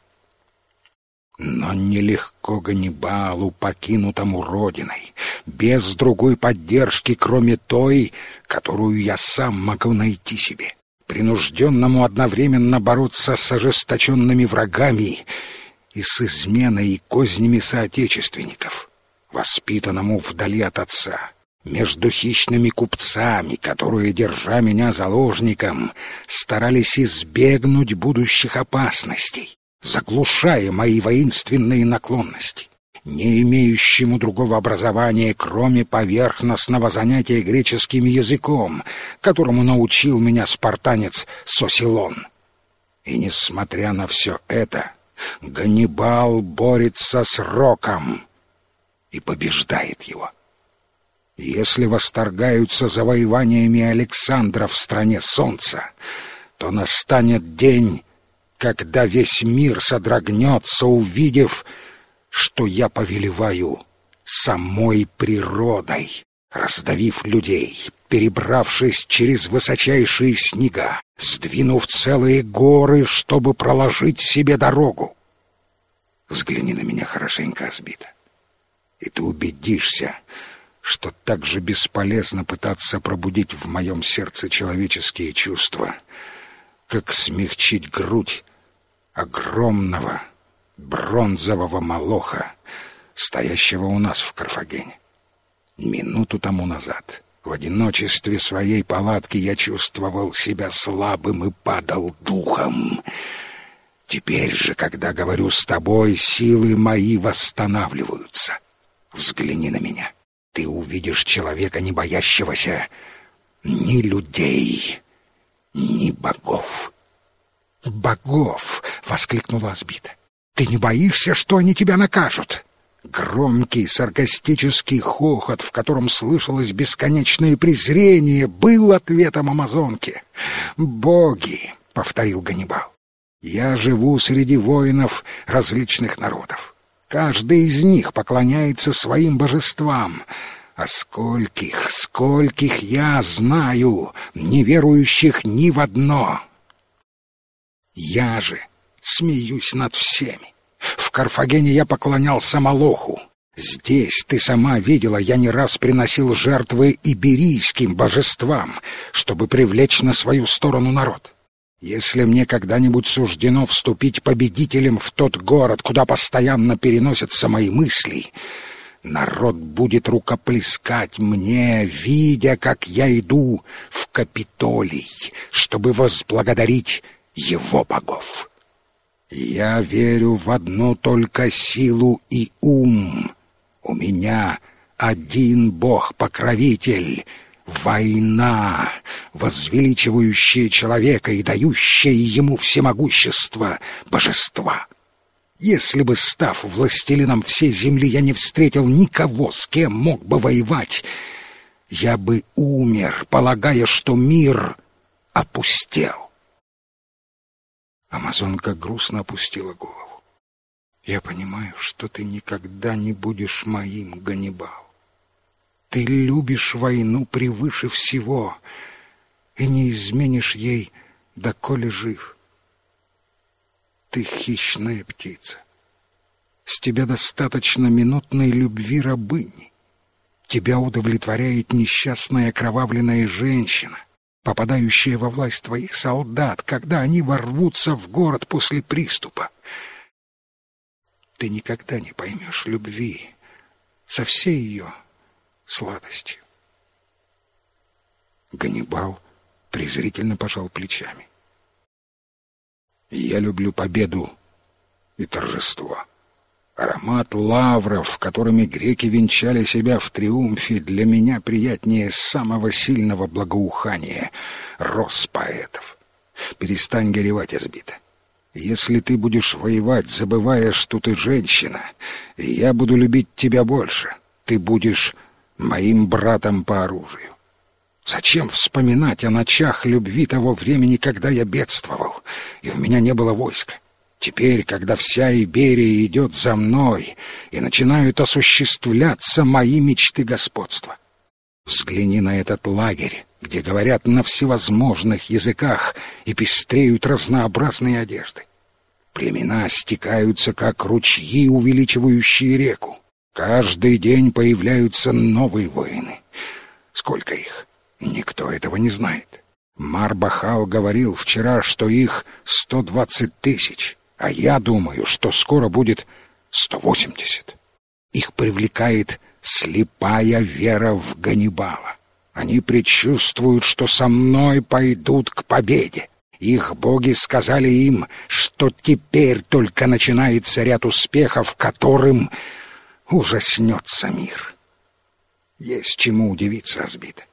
[SPEAKER 1] Но нелегко Ганнибалу, покинутому родиной, без другой поддержки, кроме той, которую я сам могу найти себе, принужденному одновременно бороться с ожесточенными врагами и с изменой и кознями соотечественников, воспитанному вдали от отца, между хищными купцами, которые, держа меня заложником, старались избегнуть будущих опасностей, заглушая мои воинственные наклонности. Не имеющему другого образования, кроме поверхностного занятия греческим языком, которому научил меня спартанец Сосилон. И несмотря на все это, Ганнибал борется с Роком и побеждает его. Если восторгаются завоеваниями Александра в стране солнца, то настанет день, когда весь мир содрогнется, увидев, что я повелеваю самой природой, раздавив людей, перебравшись через высочайшие снега, сдвинув целые горы, чтобы проложить себе дорогу. Взгляни на меня хорошенько, Асбита, и ты убедишься, что так же бесполезно пытаться пробудить в моем сердце человеческие чувства, как смягчить грудь огромного бронзового молоха, стоящего у нас в Карфагене. Минуту тому назад в одиночестве своей палатки я чувствовал себя слабым и падал духом. Теперь же, когда говорю с тобой, силы мои восстанавливаются. Взгляни на меня. Ты увидишь человека, не боящегося ни людей, ни богов. «Богов!» — воскликнула Азбита. «Ты не боишься, что они тебя накажут?» Громкий саркастический хохот, в котором слышалось бесконечное презрение, был ответом амазонки. «Боги!» — повторил Ганнибал. «Я живу среди воинов различных народов. Каждый из них поклоняется своим божествам. А скольких, скольких я знаю, не верующих ни в одно!» Я же смеюсь над всеми. В Карфагене я поклонялся Молоху. Здесь, ты сама видела, я не раз приносил жертвы иберийским божествам, чтобы привлечь на свою сторону народ. Если мне когда-нибудь суждено вступить победителем в тот город, куда постоянно переносятся мои мысли, народ будет рукоплескать мне, видя, как я иду в Капитолий, чтобы возблагодарить его богов. Я верю в одну только силу и ум. У меня один бог-покровитель — война, возвеличивающая человека и дающая ему всемогущество божества. Если бы, став властелином всей земли, я не встретил никого, с кем мог бы воевать, я бы умер, полагая, что мир опустел. Амазонка грустно опустила голову. «Я понимаю, что ты никогда не будешь моим, Ганнибал. Ты любишь войну превыше всего и не изменишь ей, доколе жив. Ты хищная птица. С тебя достаточно минутной любви рабыни. Тебя удовлетворяет несчастная окровавленная женщина, попадающие во власть твоих солдат, когда они ворвутся в город после приступа. Ты никогда не поймешь любви со всей ее сладостью. Ганнибал презрительно пожал плечами. «Я люблю победу и торжество». Аромат лавров, которыми греки венчали себя в триумфе, для меня приятнее самого сильного благоухания, рос поэтов. Перестань горевать, Азбита. Если ты будешь воевать, забывая, что ты женщина, я буду любить тебя больше. Ты будешь моим братом по оружию. Зачем вспоминать о ночах любви того времени, когда я бедствовал, и у меня не было войска? Теперь, когда вся Иберия идет за мной, и начинают осуществляться мои мечты господства. Взгляни на этот лагерь, где говорят на всевозможных языках и пестреют разнообразные одежды. Племена стекаются, как ручьи, увеличивающие реку. Каждый день появляются новые воины. Сколько их? Никто этого не знает. Марбахал говорил вчера, что их сто двадцать тысяч, а я думаю, что скоро будет сто восемьдесят. Их привлекает слепая вера в Ганнибала. Они предчувствуют, что со мной пойдут к победе. Их боги сказали им, что теперь только начинается ряд успехов, которым ужаснется мир. Есть чему удивиться, Азбит.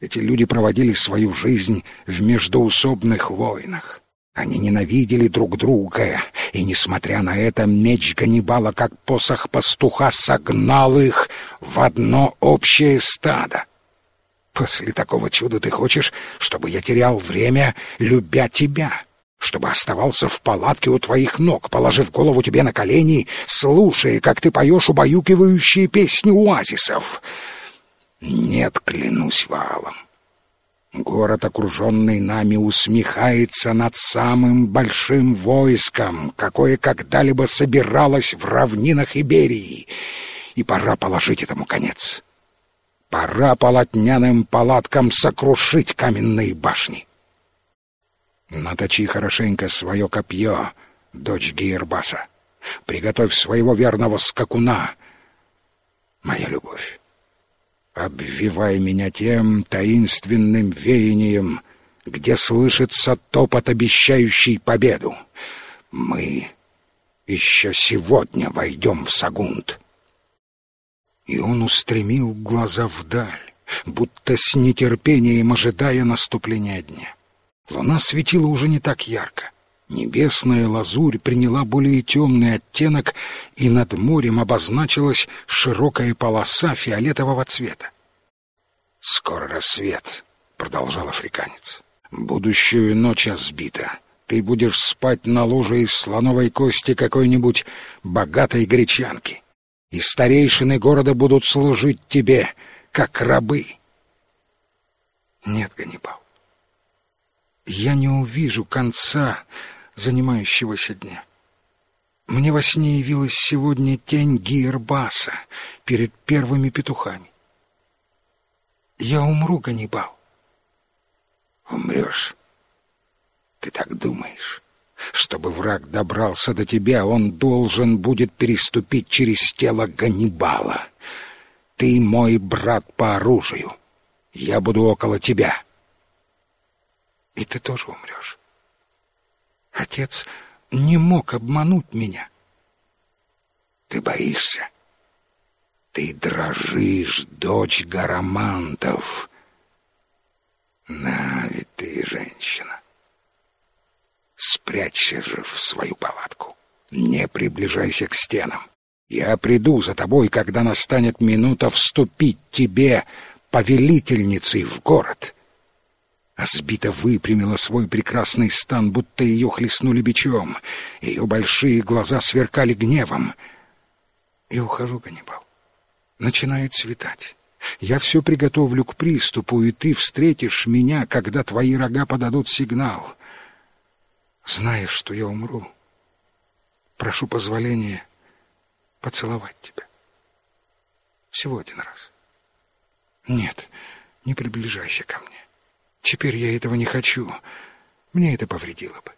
[SPEAKER 1] Эти люди проводили свою жизнь в междоусобных войнах. Они ненавидели друг друга, и, несмотря на это, меч Ганнибала, как посох пастуха, согнал их в одно общее стадо. После такого чуда ты хочешь, чтобы я терял время, любя тебя, чтобы оставался в палатке у твоих ног, положив голову тебе на колени, слушая, как ты поешь убаюкивающие песни оазисов. Нет, клянусь валом. Город, окруженный нами, усмехается над самым большим войском, какое когда-либо собиралось в равнинах Иберии, и пора положить этому конец. Пора полотняным палаткам сокрушить каменные башни. Наточи хорошенько свое копье, дочь Гейрбаса. Приготовь своего верного скакуна, моя любовь обвивай меня тем таинственным веянием, где слышится топот, обещающий победу. Мы еще сегодня войдем в Сагунт. И он устремил глаза вдаль, будто с нетерпением ожидая наступления дня. Луна светила уже не так ярко. Небесная лазурь приняла более темный оттенок, и над морем обозначилась широкая полоса фиолетового цвета. «Скоро рассвет», — продолжал африканец. «Будущую ночь сбита. Ты будешь спать на луже из слоновой кости какой-нибудь богатой гречанки, и старейшины города будут служить тебе, как рабы». «Нет, Ганнибал, я не увижу конца занимающегося дня. Мне во сне явилась сегодня тень Гиербаса перед первыми петухами. Я умру, Ганнибал. Умрешь. Ты так думаешь? Чтобы враг добрался до тебя, он должен будет переступить через тело Ганнибала. Ты мой брат по оружию. Я буду около тебя. И ты тоже умрешь. Отец не мог обмануть меня. Ты боишься? Ты дрожишь, дочь гарамантов. На, ведь ты женщина. Спрячься же в свою палатку. Не приближайся к стенам. Я приду за тобой, когда настанет минута вступить тебе, повелительницей, в город. А сбита выпрямила свой прекрасный стан, будто ее хлестнули бичом. Ее большие глаза сверкали гневом. Я ухожу, Ганнибал. Начинает светать. Я все приготовлю к приступу, и ты встретишь меня, когда твои рога подадут сигнал. Знаешь, что я умру, прошу позволения поцеловать тебя. Всего один раз. Нет, не приближайся ко мне. Теперь я этого не хочу. Мне это повредило бы.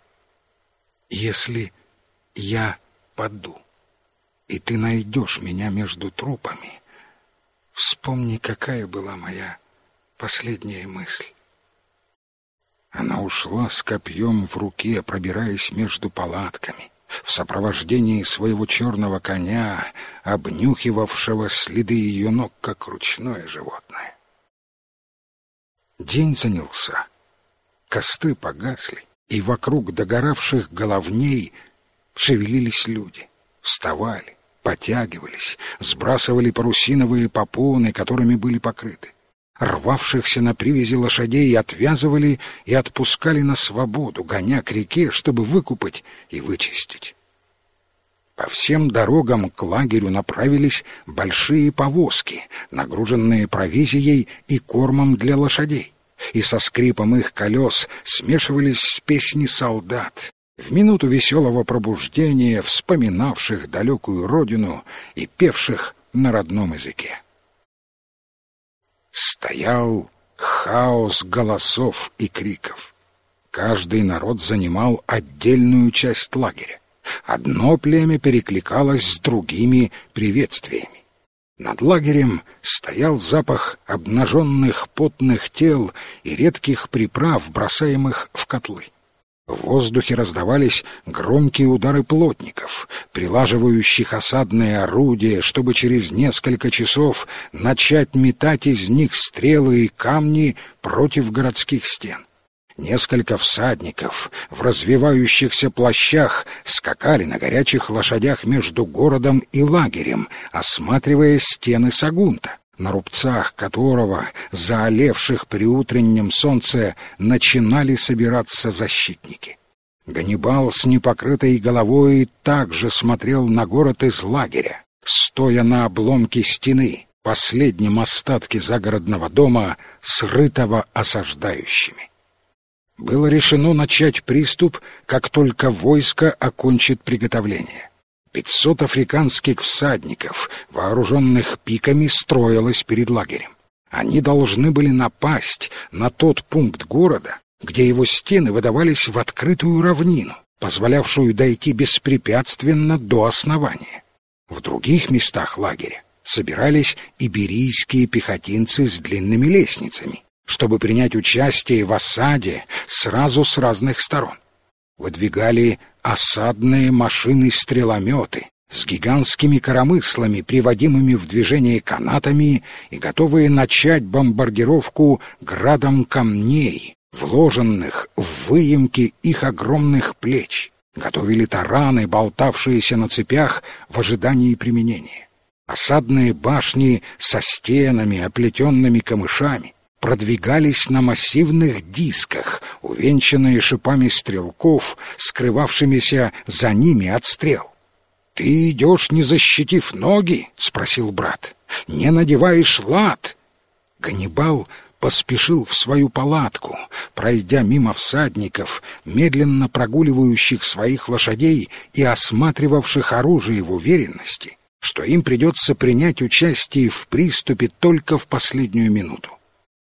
[SPEAKER 1] Если я паду, и ты найдешь меня между трупами, вспомни, какая была моя последняя мысль. Она ушла с копьем в руке, пробираясь между палатками, в сопровождении своего черного коня, обнюхивавшего следы ее ног, как ручное животное. День занялся. Костры погасли, и вокруг догоравших головней шевелились люди, вставали, потягивались, сбрасывали парусиновые попоны, которыми были покрыты. Рвавшихся на привязи лошадей отвязывали и отпускали на свободу, гоня к реке, чтобы выкупать и вычистить. По всем дорогам к лагерю направились большие повозки, нагруженные провизией и кормом для лошадей, и со скрипом их колес смешивались песни солдат, в минуту веселого пробуждения, вспоминавших далекую родину и певших на родном языке. Стоял хаос голосов и криков. Каждый народ занимал отдельную часть лагеря. Одно племя перекликалось с другими приветствиями. Над лагерем стоял запах обнаженных потных тел и редких приправ, бросаемых в котлы. В воздухе раздавались громкие удары плотников, прилаживающих осадные орудия, чтобы через несколько часов начать метать из них стрелы и камни против городских стен. Несколько всадников в развивающихся плащах скакали на горячих лошадях между городом и лагерем, осматривая стены Сагунта, на рубцах которого, заолевших при утреннем солнце, начинали собираться защитники. Ганнибал с непокрытой головой также смотрел на город из лагеря, стоя на обломке стены, последнем остатке загородного дома, срытого осаждающими было решено начать приступ, как только войско окончит приготовление. Пятьсот африканских всадников, вооруженных пиками, строилось перед лагерем. Они должны были напасть на тот пункт города, где его стены выдавались в открытую равнину, позволявшую дойти беспрепятственно до основания. В других местах лагеря собирались иберийские пехотинцы с длинными лестницами, чтобы принять участие в осаде сразу с разных сторон. Выдвигали осадные машины-стрелометы с гигантскими коромыслами, приводимыми в движение канатами и готовые начать бомбардировку градом камней, вложенных в выемки их огромных плеч. Готовили тараны, болтавшиеся на цепях в ожидании применения. Осадные башни со стенами, оплетенными камышами, продвигались на массивных дисках, увенчанные шипами стрелков, скрывавшимися за ними от стрел. «Ты идешь, не защитив ноги?» — спросил брат. «Не надеваешь лад?» Ганнибал поспешил в свою палатку, пройдя мимо всадников, медленно прогуливающих своих лошадей и осматривавших оружие в уверенности, что им придется принять участие в приступе только в последнюю минуту.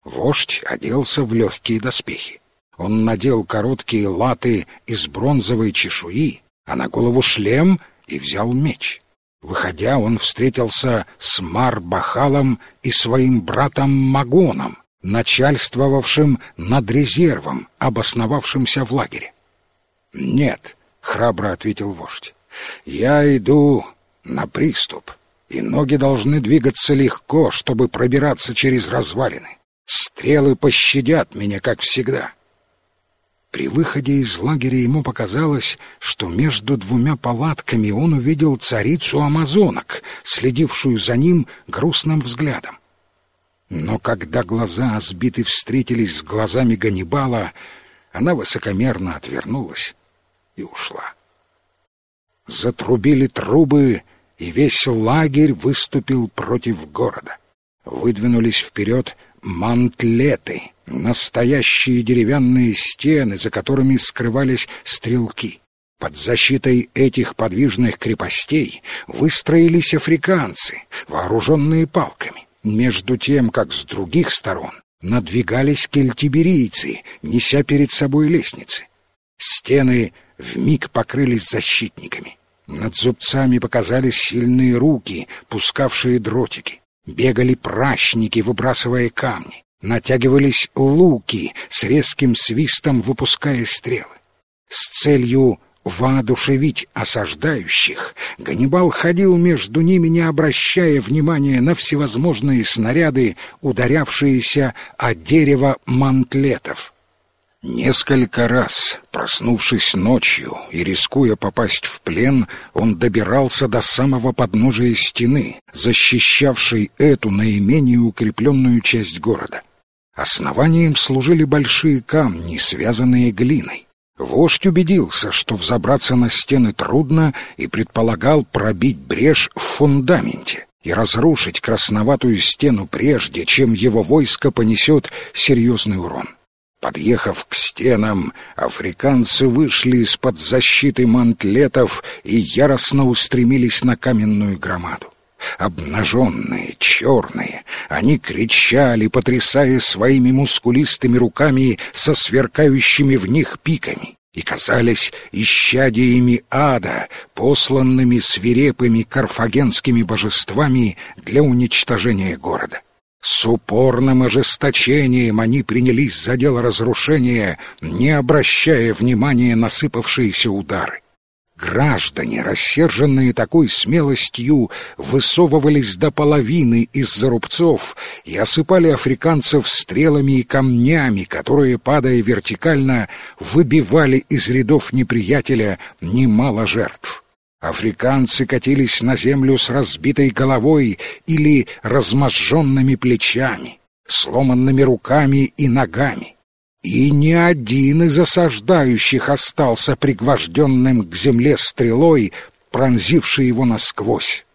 [SPEAKER 1] Вождь оделся в легкие доспехи. Он надел короткие латы из бронзовой чешуи, а на голову шлем и взял меч. Выходя, он встретился с Марбахалом и своим братом Магоном, начальствовавшим над резервом, обосновавшимся в лагере. «Нет», — храбро ответил вождь, — «я иду на приступ, и ноги должны двигаться легко, чтобы пробираться через развалины. Стрелы пощадят меня, как всегда. При выходе из лагеря ему показалось, что между двумя палатками он увидел царицу амазонок, следившую за ним грустным взглядом. Но когда глаза Асбиты встретились с глазами Ганнибала, она высокомерно отвернулась и ушла. Затрубили трубы, и весь лагерь выступил против города. Выдвинулись вперед мантлеты, настоящие деревянные стены, за которыми скрывались стрелки. Под защитой этих подвижных крепостей выстроились африканцы, вооруженные палками, между тем, как с других сторон надвигались кельтиберийцы, неся перед собой лестницы. Стены вмиг покрылись защитниками. Над зубцами показались сильные руки, пускавшие дротики. Бегали пращники, выбрасывая камни. Натягивались луки, с резким свистом выпуская стрелы. С целью воодушевить осаждающих, Ганнибал ходил между ними, не обращая внимания на всевозможные снаряды, ударявшиеся о дерево мантлетов. Несколько раз, проснувшись ночью и рискуя попасть в плен, он добирался до самого подножия стены, защищавшей эту наименее укрепленную часть города. Основанием служили большие камни, связанные глиной. Вождь убедился, что взобраться на стены трудно, и предполагал пробить брешь в фундаменте и разрушить красноватую стену прежде, чем его войско понесет серьезный урон. Подъехав к стенам, африканцы вышли из-под защиты мантлетов и яростно устремились на каменную громаду. Обнаженные, черные, они кричали, потрясая своими мускулистыми руками со сверкающими в них пиками, и казались исчадиями ада, посланными свирепыми карфагенскими божествами для уничтожения города. С упорным ожесточением они принялись за дело разрушения, не обращая внимания на сыпавшиеся удары. Граждане, рассерженные такой смелостью, высовывались до половины из-за рубцов и осыпали африканцев стрелами и камнями, которые, падая вертикально, выбивали из рядов неприятеля немало жертв. Африканцы катились на землю с разбитой головой или разможженными плечами, сломанными руками и ногами. И ни один из осаждающих остался пригвожденным к земле стрелой, пронзившей его насквозь.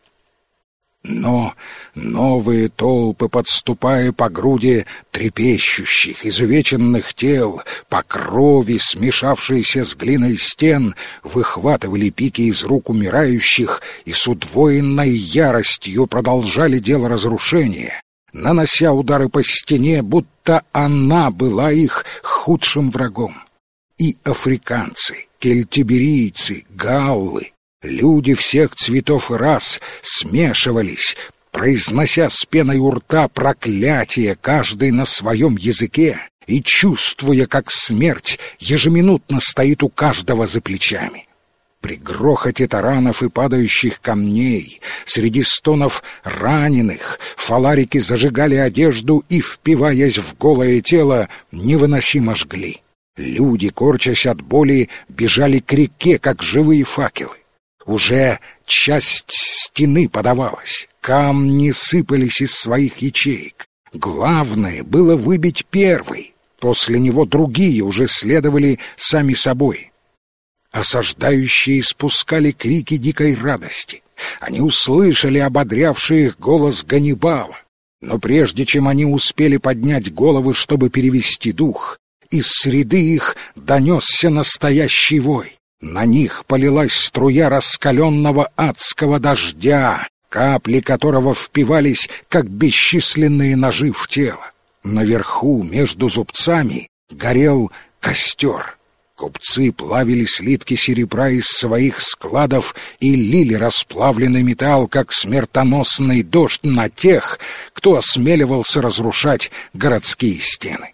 [SPEAKER 1] Но новые толпы, подступая по груди трепещущих, изувеченных тел, по крови, смешавшейся с глиной стен, выхватывали пики из рук умирающих и с удвоенной яростью продолжали дело разрушения, нанося удары по стене, будто она была их худшим врагом. И африканцы, кельтиберийцы, галлы, Люди всех цветов и рас смешивались, произнося с пеной у рта проклятие, каждый на своем языке, и чувствуя, как смерть ежеминутно стоит у каждого за плечами. При грохоте таранов и падающих камней, среди стонов раненых, фаларики зажигали одежду и, впиваясь в голое тело, невыносимо жгли. Люди, корчась от боли, бежали к реке, как живые факелы. Уже часть стены подавалась, камни сыпались из своих ячеек. Главное было выбить первый, после него другие уже следовали сами собой. Осаждающие спускали крики дикой радости. Они услышали ободрявший их голос Ганнибала. Но прежде чем они успели поднять головы, чтобы перевести дух, из среды их донесся настоящий вой. На них полилась струя раскаленного адского дождя, капли которого впивались, как бесчисленные ножи в тело. Наверху, между зубцами, горел костер. Купцы плавили слитки серебра из своих складов и лили расплавленный металл, как смертоносный дождь на тех, кто осмеливался разрушать городские стены.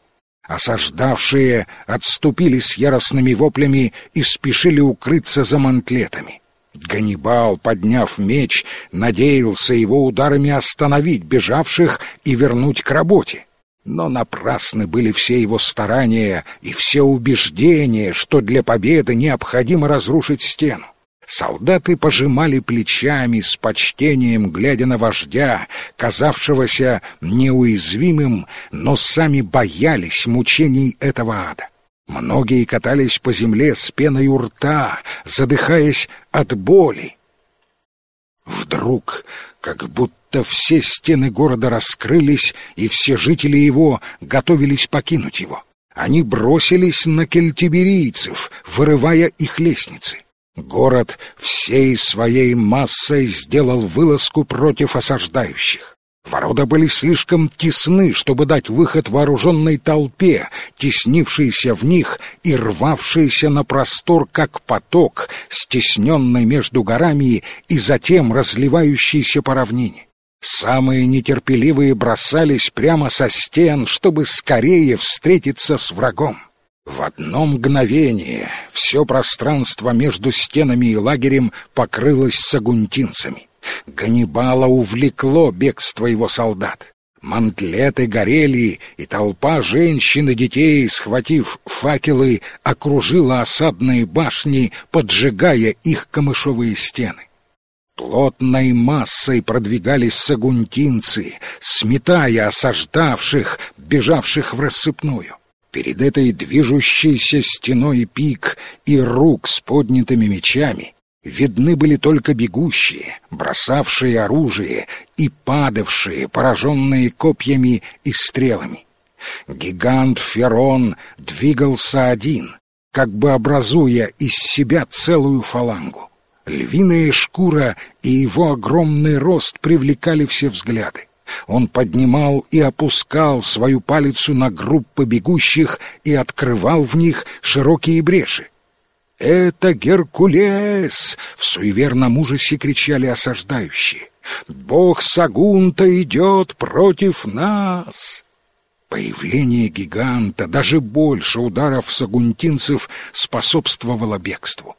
[SPEAKER 1] Осаждавшие отступили с яростными воплями и спешили укрыться за мантлетами. Ганнибал, подняв меч, надеялся его ударами остановить бежавших и вернуть к работе. Но напрасны были все его старания и все убеждения, что для победы необходимо разрушить стену. Солдаты пожимали плечами с почтением, глядя на вождя, казавшегося неуязвимым, но сами боялись мучений этого ада. Многие катались по земле с пеной у рта, задыхаясь от боли. Вдруг, как будто все стены города раскрылись, и все жители его готовились покинуть его. Они бросились на кельтиберийцев, вырывая их лестницы. Город всей своей массой сделал вылазку против осаждающих. Ворота были слишком тесны, чтобы дать выход вооруженной толпе, теснившейся в них и рвавшейся на простор, как поток, стесненный между горами и затем разливающийся по равнине. Самые нетерпеливые бросались прямо со стен, чтобы скорее встретиться с врагом. В одно мгновение все пространство между стенами и лагерем покрылось сагунтинцами. Ганнибала увлекло бегство его солдат. Мантлеты горели, и толпа женщин и детей, схватив факелы, окружила осадные башни, поджигая их камышовые стены. Плотной массой продвигались сагунтинцы, сметая осаждавших, бежавших в рассыпную. Перед этой движущейся стеной пик и рук с поднятыми мечами видны были только бегущие, бросавшие оружие и падавшие, пораженные копьями и стрелами. Гигант Ферон двигался один, как бы образуя из себя целую фалангу. Львиная шкура и его огромный рост привлекали все взгляды. Он поднимал и опускал свою палицу на группы бегущих и открывал в них широкие бреши. «Это Геркулес!» — в суеверном ужасе кричали осаждающие. «Бог Сагунта идет против нас!» Появление гиганта, даже больше ударов сагунтинцев, способствовало бегству.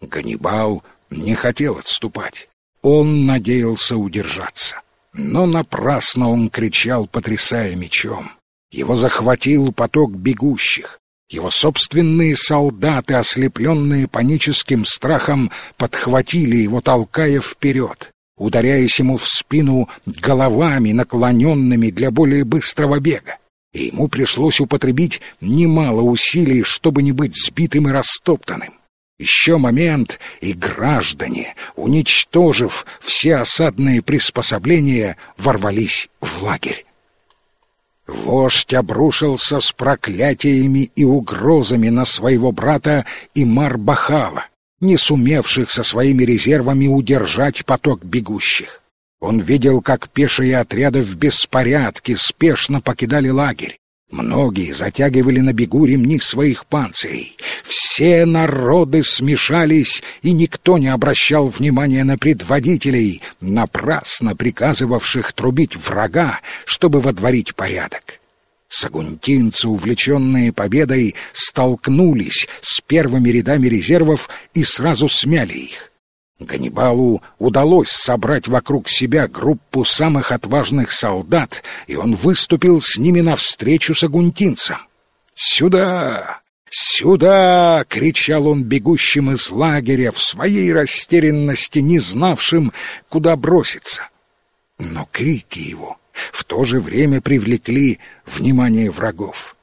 [SPEAKER 1] Ганнибал не хотел отступать. Он надеялся удержаться. Но напрасно он кричал, потрясая мечом. Его захватил поток бегущих. Его собственные солдаты, ослепленные паническим страхом, подхватили его, толкая вперед, ударяясь ему в спину головами, наклоненными для более быстрого бега. И ему пришлось употребить немало усилий, чтобы не быть сбитым и растоптанным. Еще момент, и граждане, уничтожив все осадные приспособления, ворвались в лагерь. Вождь обрушился с проклятиями и угрозами на своего брата Имар Бахала, не сумевших со своими резервами удержать поток бегущих. Он видел, как пешие отряды в беспорядке спешно покидали лагерь, Многие затягивали на бегу ремни своих панцирей. Все народы смешались, и никто не обращал внимания на предводителей, напрасно приказывавших трубить врага, чтобы водворить порядок. Сагунтинцы, увлеченные победой, столкнулись с первыми рядами резервов и сразу смяли их. Ганнибалу удалось собрать вокруг себя группу самых отважных солдат, и он выступил с ними навстречу с агунтинцам. «Сюда! Сюда!» — кричал он бегущим из лагеря, в своей растерянности не знавшим, куда броситься. Но крики его в то же время привлекли внимание врагов.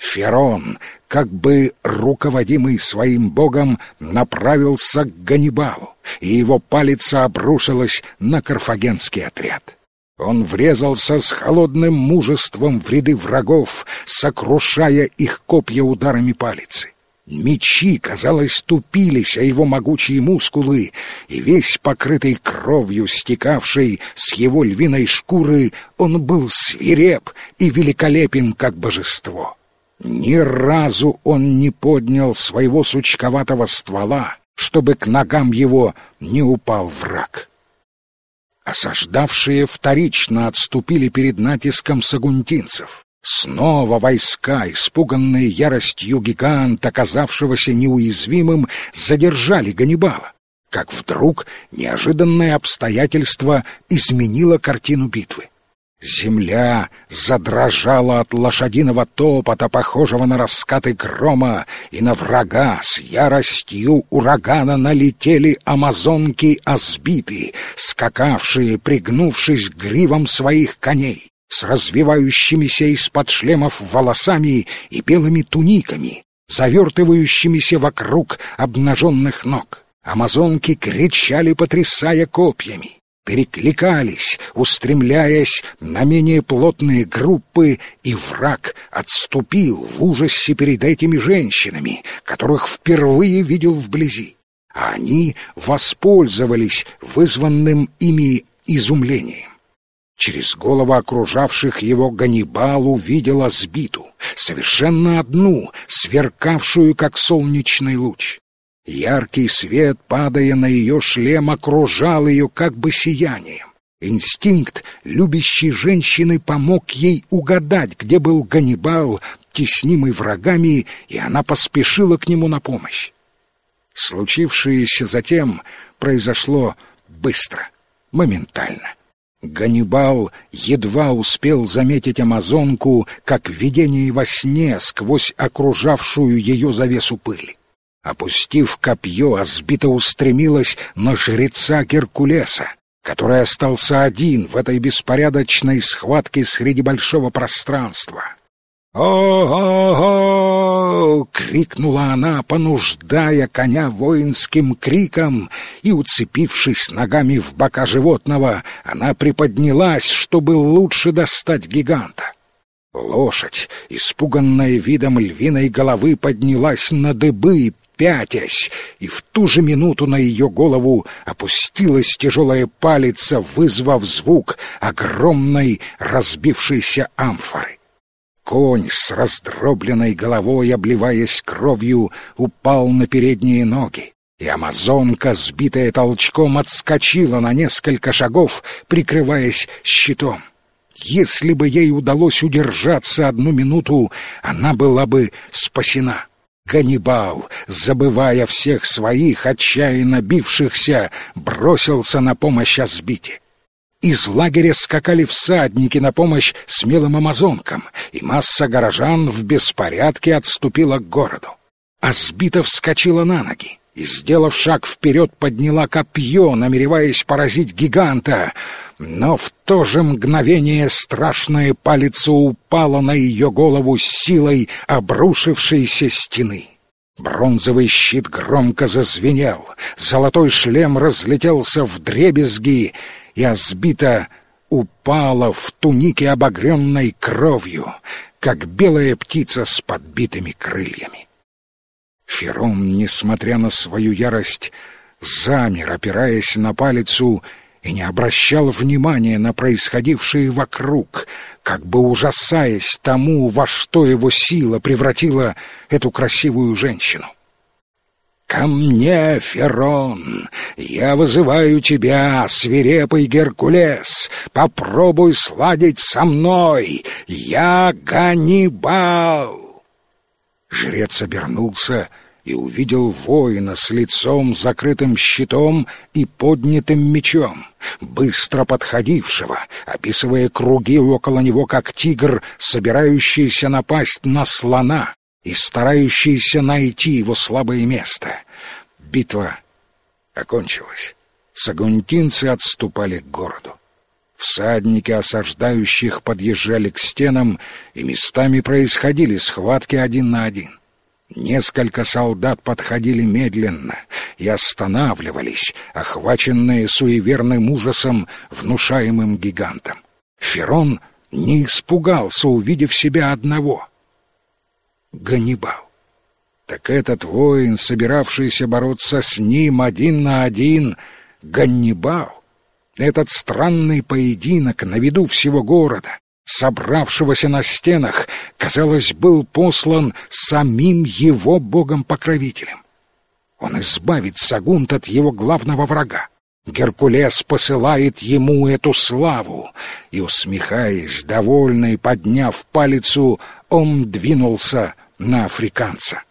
[SPEAKER 1] Ферон, как бы руководимый своим богом, направился к Ганнибалу, и его палец обрушилась на карфагенский отряд. Он врезался с холодным мужеством в ряды врагов, сокрушая их копья ударами палицы. Мечи, казалось, тупились, а его могучие мускулы, и весь покрытый кровью, стекавшей с его львиной шкуры, он был свиреп и великолепен, как божество. Ни разу он не поднял своего сучковатого ствола, чтобы к ногам его не упал враг. Осаждавшие вторично отступили перед натиском сагунтинцев. Снова войска, испуганные яростью гиганта, оказавшегося неуязвимым, задержали Ганнибала. Как вдруг неожиданное обстоятельство изменило картину битвы. Земля задрожала от лошадиного топота, похожего на раскаты грома, и на врага с яростью урагана налетели амазонки-азбиты, скакавшие, пригнувшись гривом своих коней, с развивающимися из-под шлемов волосами и белыми туниками, завертывающимися вокруг обнаженных ног. Амазонки кричали, потрясая копьями перекликались, устремляясь на менее плотные группы, и враг отступил в ужасе перед этими женщинами, которых впервые видел вблизи. А они воспользовались вызванным ими изумлением. Через голову окружавших его Ганнибал увидел Азбиту, совершенно одну, сверкавшую, как солнечный луч. Яркий свет, падая на ее шлем, окружал ее как бы сиянием. Инстинкт любящей женщины помог ей угадать, где был Ганнибал, теснимый врагами, и она поспешила к нему на помощь. Случившееся затем произошло быстро, моментально. Ганнибал едва успел заметить амазонку, как видение во сне сквозь окружавшую ее завесу пыли. Опустив копье, Азбита устремилась на жреца Геркулеса, который остался один в этой беспорядочной схватке среди большого пространства. «О-о-о!» — крикнула она, понуждая коня воинским криком, и, уцепившись ногами в бока животного, она приподнялась, чтобы лучше достать гиганта. Лошадь, испуганная видом львиной головы, поднялась на дыбы, пятясь, и в ту же минуту на ее голову опустилась тяжелая палица, вызвав звук огромной разбившейся амфоры. Конь с раздробленной головой, обливаясь кровью, упал на передние ноги, и амазонка, сбитая толчком, отскочила на несколько шагов, прикрываясь щитом. Если бы ей удалось удержаться одну минуту, она была бы спасена. Ганнибал, забывая всех своих, отчаянно бившихся, бросился на помощь Азбите. Из лагеря скакали всадники на помощь смелым амазонкам, и масса горожан в беспорядке отступила к городу. Азбита вскочила на ноги и, сделав шаг вперед, подняла копье, намереваясь поразить гиганта. Но в то же мгновение страшная палица упала на ее голову силой обрушившейся стены. Бронзовый щит громко зазвенел, золотой шлем разлетелся в дребезги, и Азбита упала в тунике, обогренной кровью, как белая птица с подбитыми крыльями. Ферон, несмотря на свою ярость, замер, опираясь на палицу, и не обращал внимания на происходившее вокруг, как бы ужасаясь тому, во что его сила превратила эту красивую женщину. «Ко мне, Ферон! Я вызываю тебя, свирепый Геркулес! Попробуй сладить со мной! Я Ганнибал!» Жрец обернулся и увидел воина с лицом, закрытым щитом и поднятым мечом, быстро подходившего, описывая круги около него, как тигр, собирающийся напасть на слона и старающийся найти его слабое место. Битва окончилась. Сагунтинцы отступали к городу. Всадники осаждающих подъезжали к стенам, и местами происходили схватки один на один. Несколько солдат подходили медленно и останавливались, охваченные суеверным ужасом, внушаемым гигантом. Ферон не испугался, увидев себя одного. Ганнибал. Так этот воин, собиравшийся бороться с ним один на один, Ганнибал. Этот странный поединок на виду всего города, собравшегося на стенах, казалось, был послан самим его богом-покровителем. Он избавит Сагунт от его главного врага. Геркулес посылает ему эту славу, и, усмехаясь, довольный, подняв палицу, он двинулся на африканца.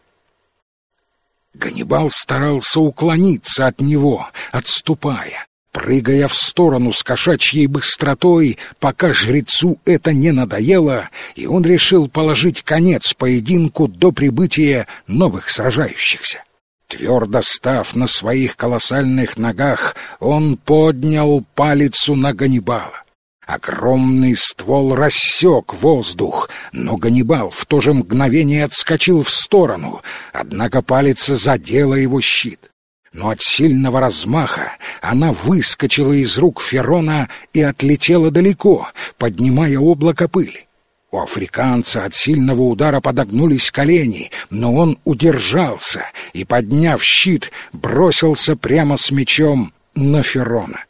[SPEAKER 1] Ганнибал старался уклониться от него, отступая, прыгая в сторону с кошачьей быстротой, пока жрецу это не надоело, и он решил положить конец поединку до прибытия новых сражающихся. Твердо став на своих колоссальных ногах, он поднял палицу на Ганнибала. Огромный ствол рассек воздух, но Ганнибал в то же мгновение отскочил в сторону, однако палица задела его щит но от сильного размаха она выскочила из рук Ферона и отлетела далеко, поднимая облако пыли. У африканца от сильного удара подогнулись колени, но он удержался и, подняв щит, бросился прямо с мечом на Ферона.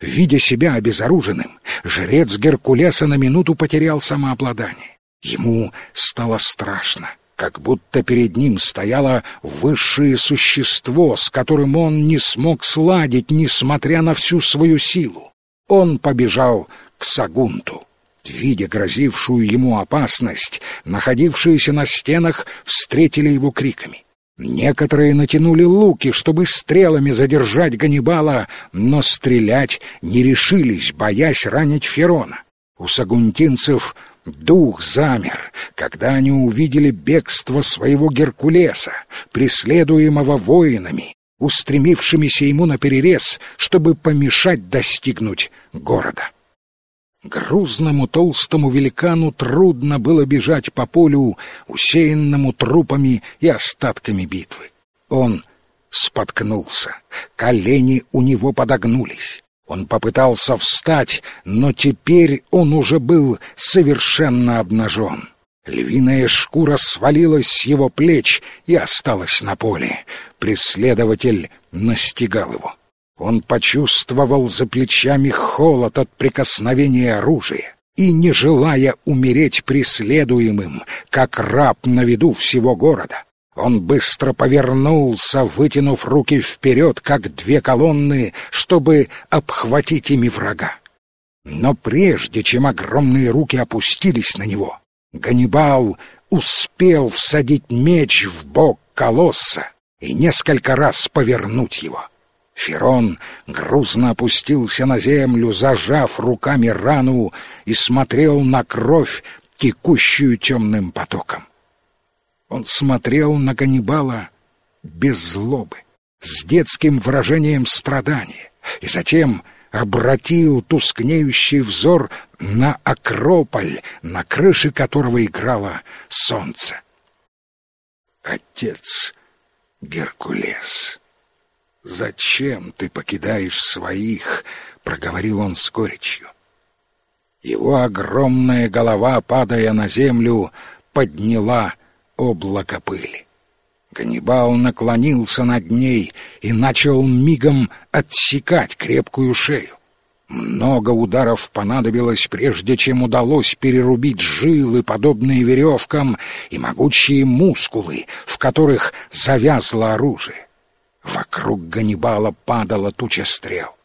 [SPEAKER 1] Видя себя обезоруженным, жрец Геркулеса на минуту потерял самообладание. Ему стало страшно как будто перед ним стояло высшее существо, с которым он не смог сладить, несмотря на всю свою силу. Он побежал к Сагунту. Видя грозившую ему опасность, находившиеся на стенах встретили его криками. Некоторые натянули луки, чтобы стрелами задержать Ганнибала, но стрелять не решились, боясь ранить Ферона. У сагунтинцев Дух замер, когда они увидели бегство своего Геркулеса, преследуемого воинами, устремившимися ему наперерез, чтобы помешать достигнуть города. Грузному толстому великану трудно было бежать по полю, усеянному трупами и остатками битвы. Он споткнулся, колени у него подогнулись. Он попытался встать, но теперь он уже был совершенно обнажен. Львиная шкура свалилась с его плеч и осталась на поле. Преследователь настигал его. Он почувствовал за плечами холод от прикосновения оружия и, не желая умереть преследуемым, как раб на виду всего города, он быстро повернулся, вытянув руки вперед, как две колонны, чтобы обхватить ими врага. Но прежде чем огромные руки опустились на него, Ганнибал успел всадить меч в бок колосса и несколько раз повернуть его. Ферон грузно опустился на землю, зажав руками рану, и смотрел на кровь, текущую темным потоком. Он смотрел на Ганнибала без злобы, с детским выражением страдания, и затем обратил тускнеющий взор на Акрополь, на крыше которого играло солнце. «Отец Геркулес, зачем ты покидаешь своих?» — проговорил он с горечью. Его огромная голова, падая на землю, подняла облако пыли. Ганнибал наклонился над ней и начал мигом отсекать крепкую шею. Много ударов понадобилось, прежде чем удалось перерубить жилы, подобные веревкам, и могучие мускулы, в которых завязло оружие. Вокруг Ганнибала падала туча стрел.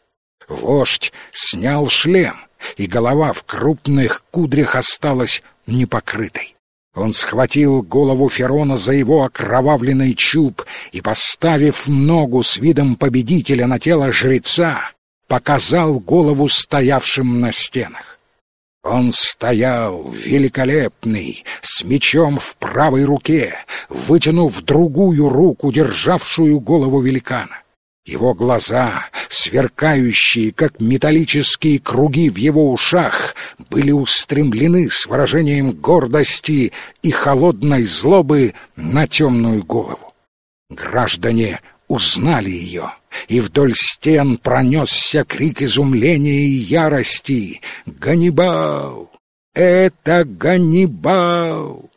[SPEAKER 1] Вождь снял шлем, и голова в крупных кудрях осталась непокрытой. Он схватил голову Ферона за его окровавленный чуб и, поставив ногу с видом победителя на тело жреца, показал голову стоявшим на стенах. Он стоял великолепный, с мечом в правой руке, вытянув другую руку, державшую голову великана. Его глаза, сверкающие, как металлические круги в его ушах, были устремлены с выражением гордости и холодной злобы на темную голову. Граждане узнали ее, и вдоль стен пронесся крик изумления и ярости. «Ганнибал! Это Ганнибал!»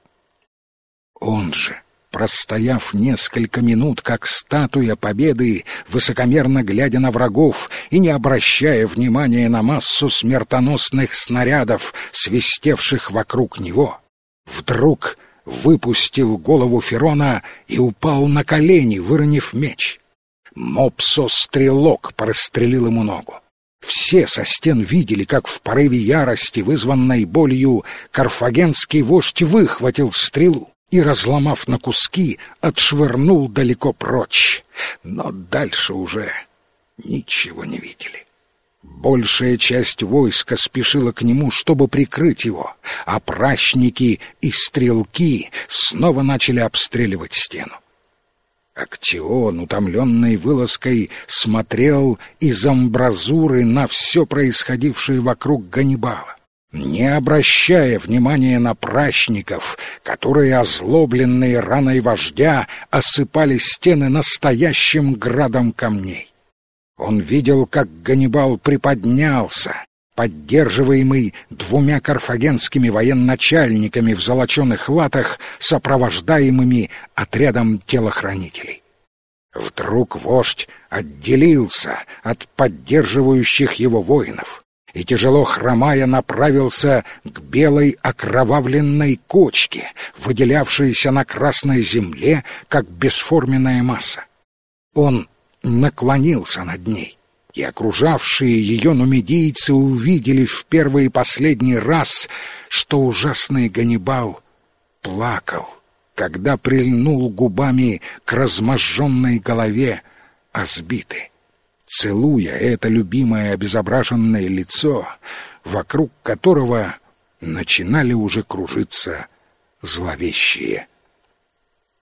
[SPEAKER 1] Он же простояв несколько минут, как статуя победы, высокомерно глядя на врагов и не обращая внимания на массу смертоносных снарядов, свистевших вокруг него, вдруг выпустил голову Ферона и упал на колени, выронив меч. Мопсо-стрелок прострелил ему ногу. Все со стен видели, как в порыве ярости, вызванной болью, карфагенский вождь выхватил стрелу и, разломав на куски, отшвырнул далеко прочь. Но дальше уже ничего не видели. Большая часть войска спешила к нему, чтобы прикрыть его, а пращники и стрелки снова начали обстреливать стену. Актион, утомленный вылазкой, смотрел из амбразуры на все происходившее вокруг Ганнибала не обращая внимания на пращников, которые, озлобленные раной вождя, осыпали стены настоящим градом камней. Он видел, как Ганнибал приподнялся, поддерживаемый двумя карфагенскими военачальниками в золоченых латах, сопровождаемыми отрядом телохранителей. Вдруг вождь отделился от поддерживающих его воинов и, тяжело хромая, направился к белой окровавленной кочке, выделявшейся на красной земле, как бесформенная масса. Он наклонился над ней, и окружавшие ее нумидийцы увидели в первый и последний раз, что ужасный Ганнибал плакал, когда прильнул губами к разможженной голове Азбиты целуя это любимое обезображенное лицо, вокруг которого начинали уже кружиться зловещие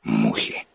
[SPEAKER 1] мухи.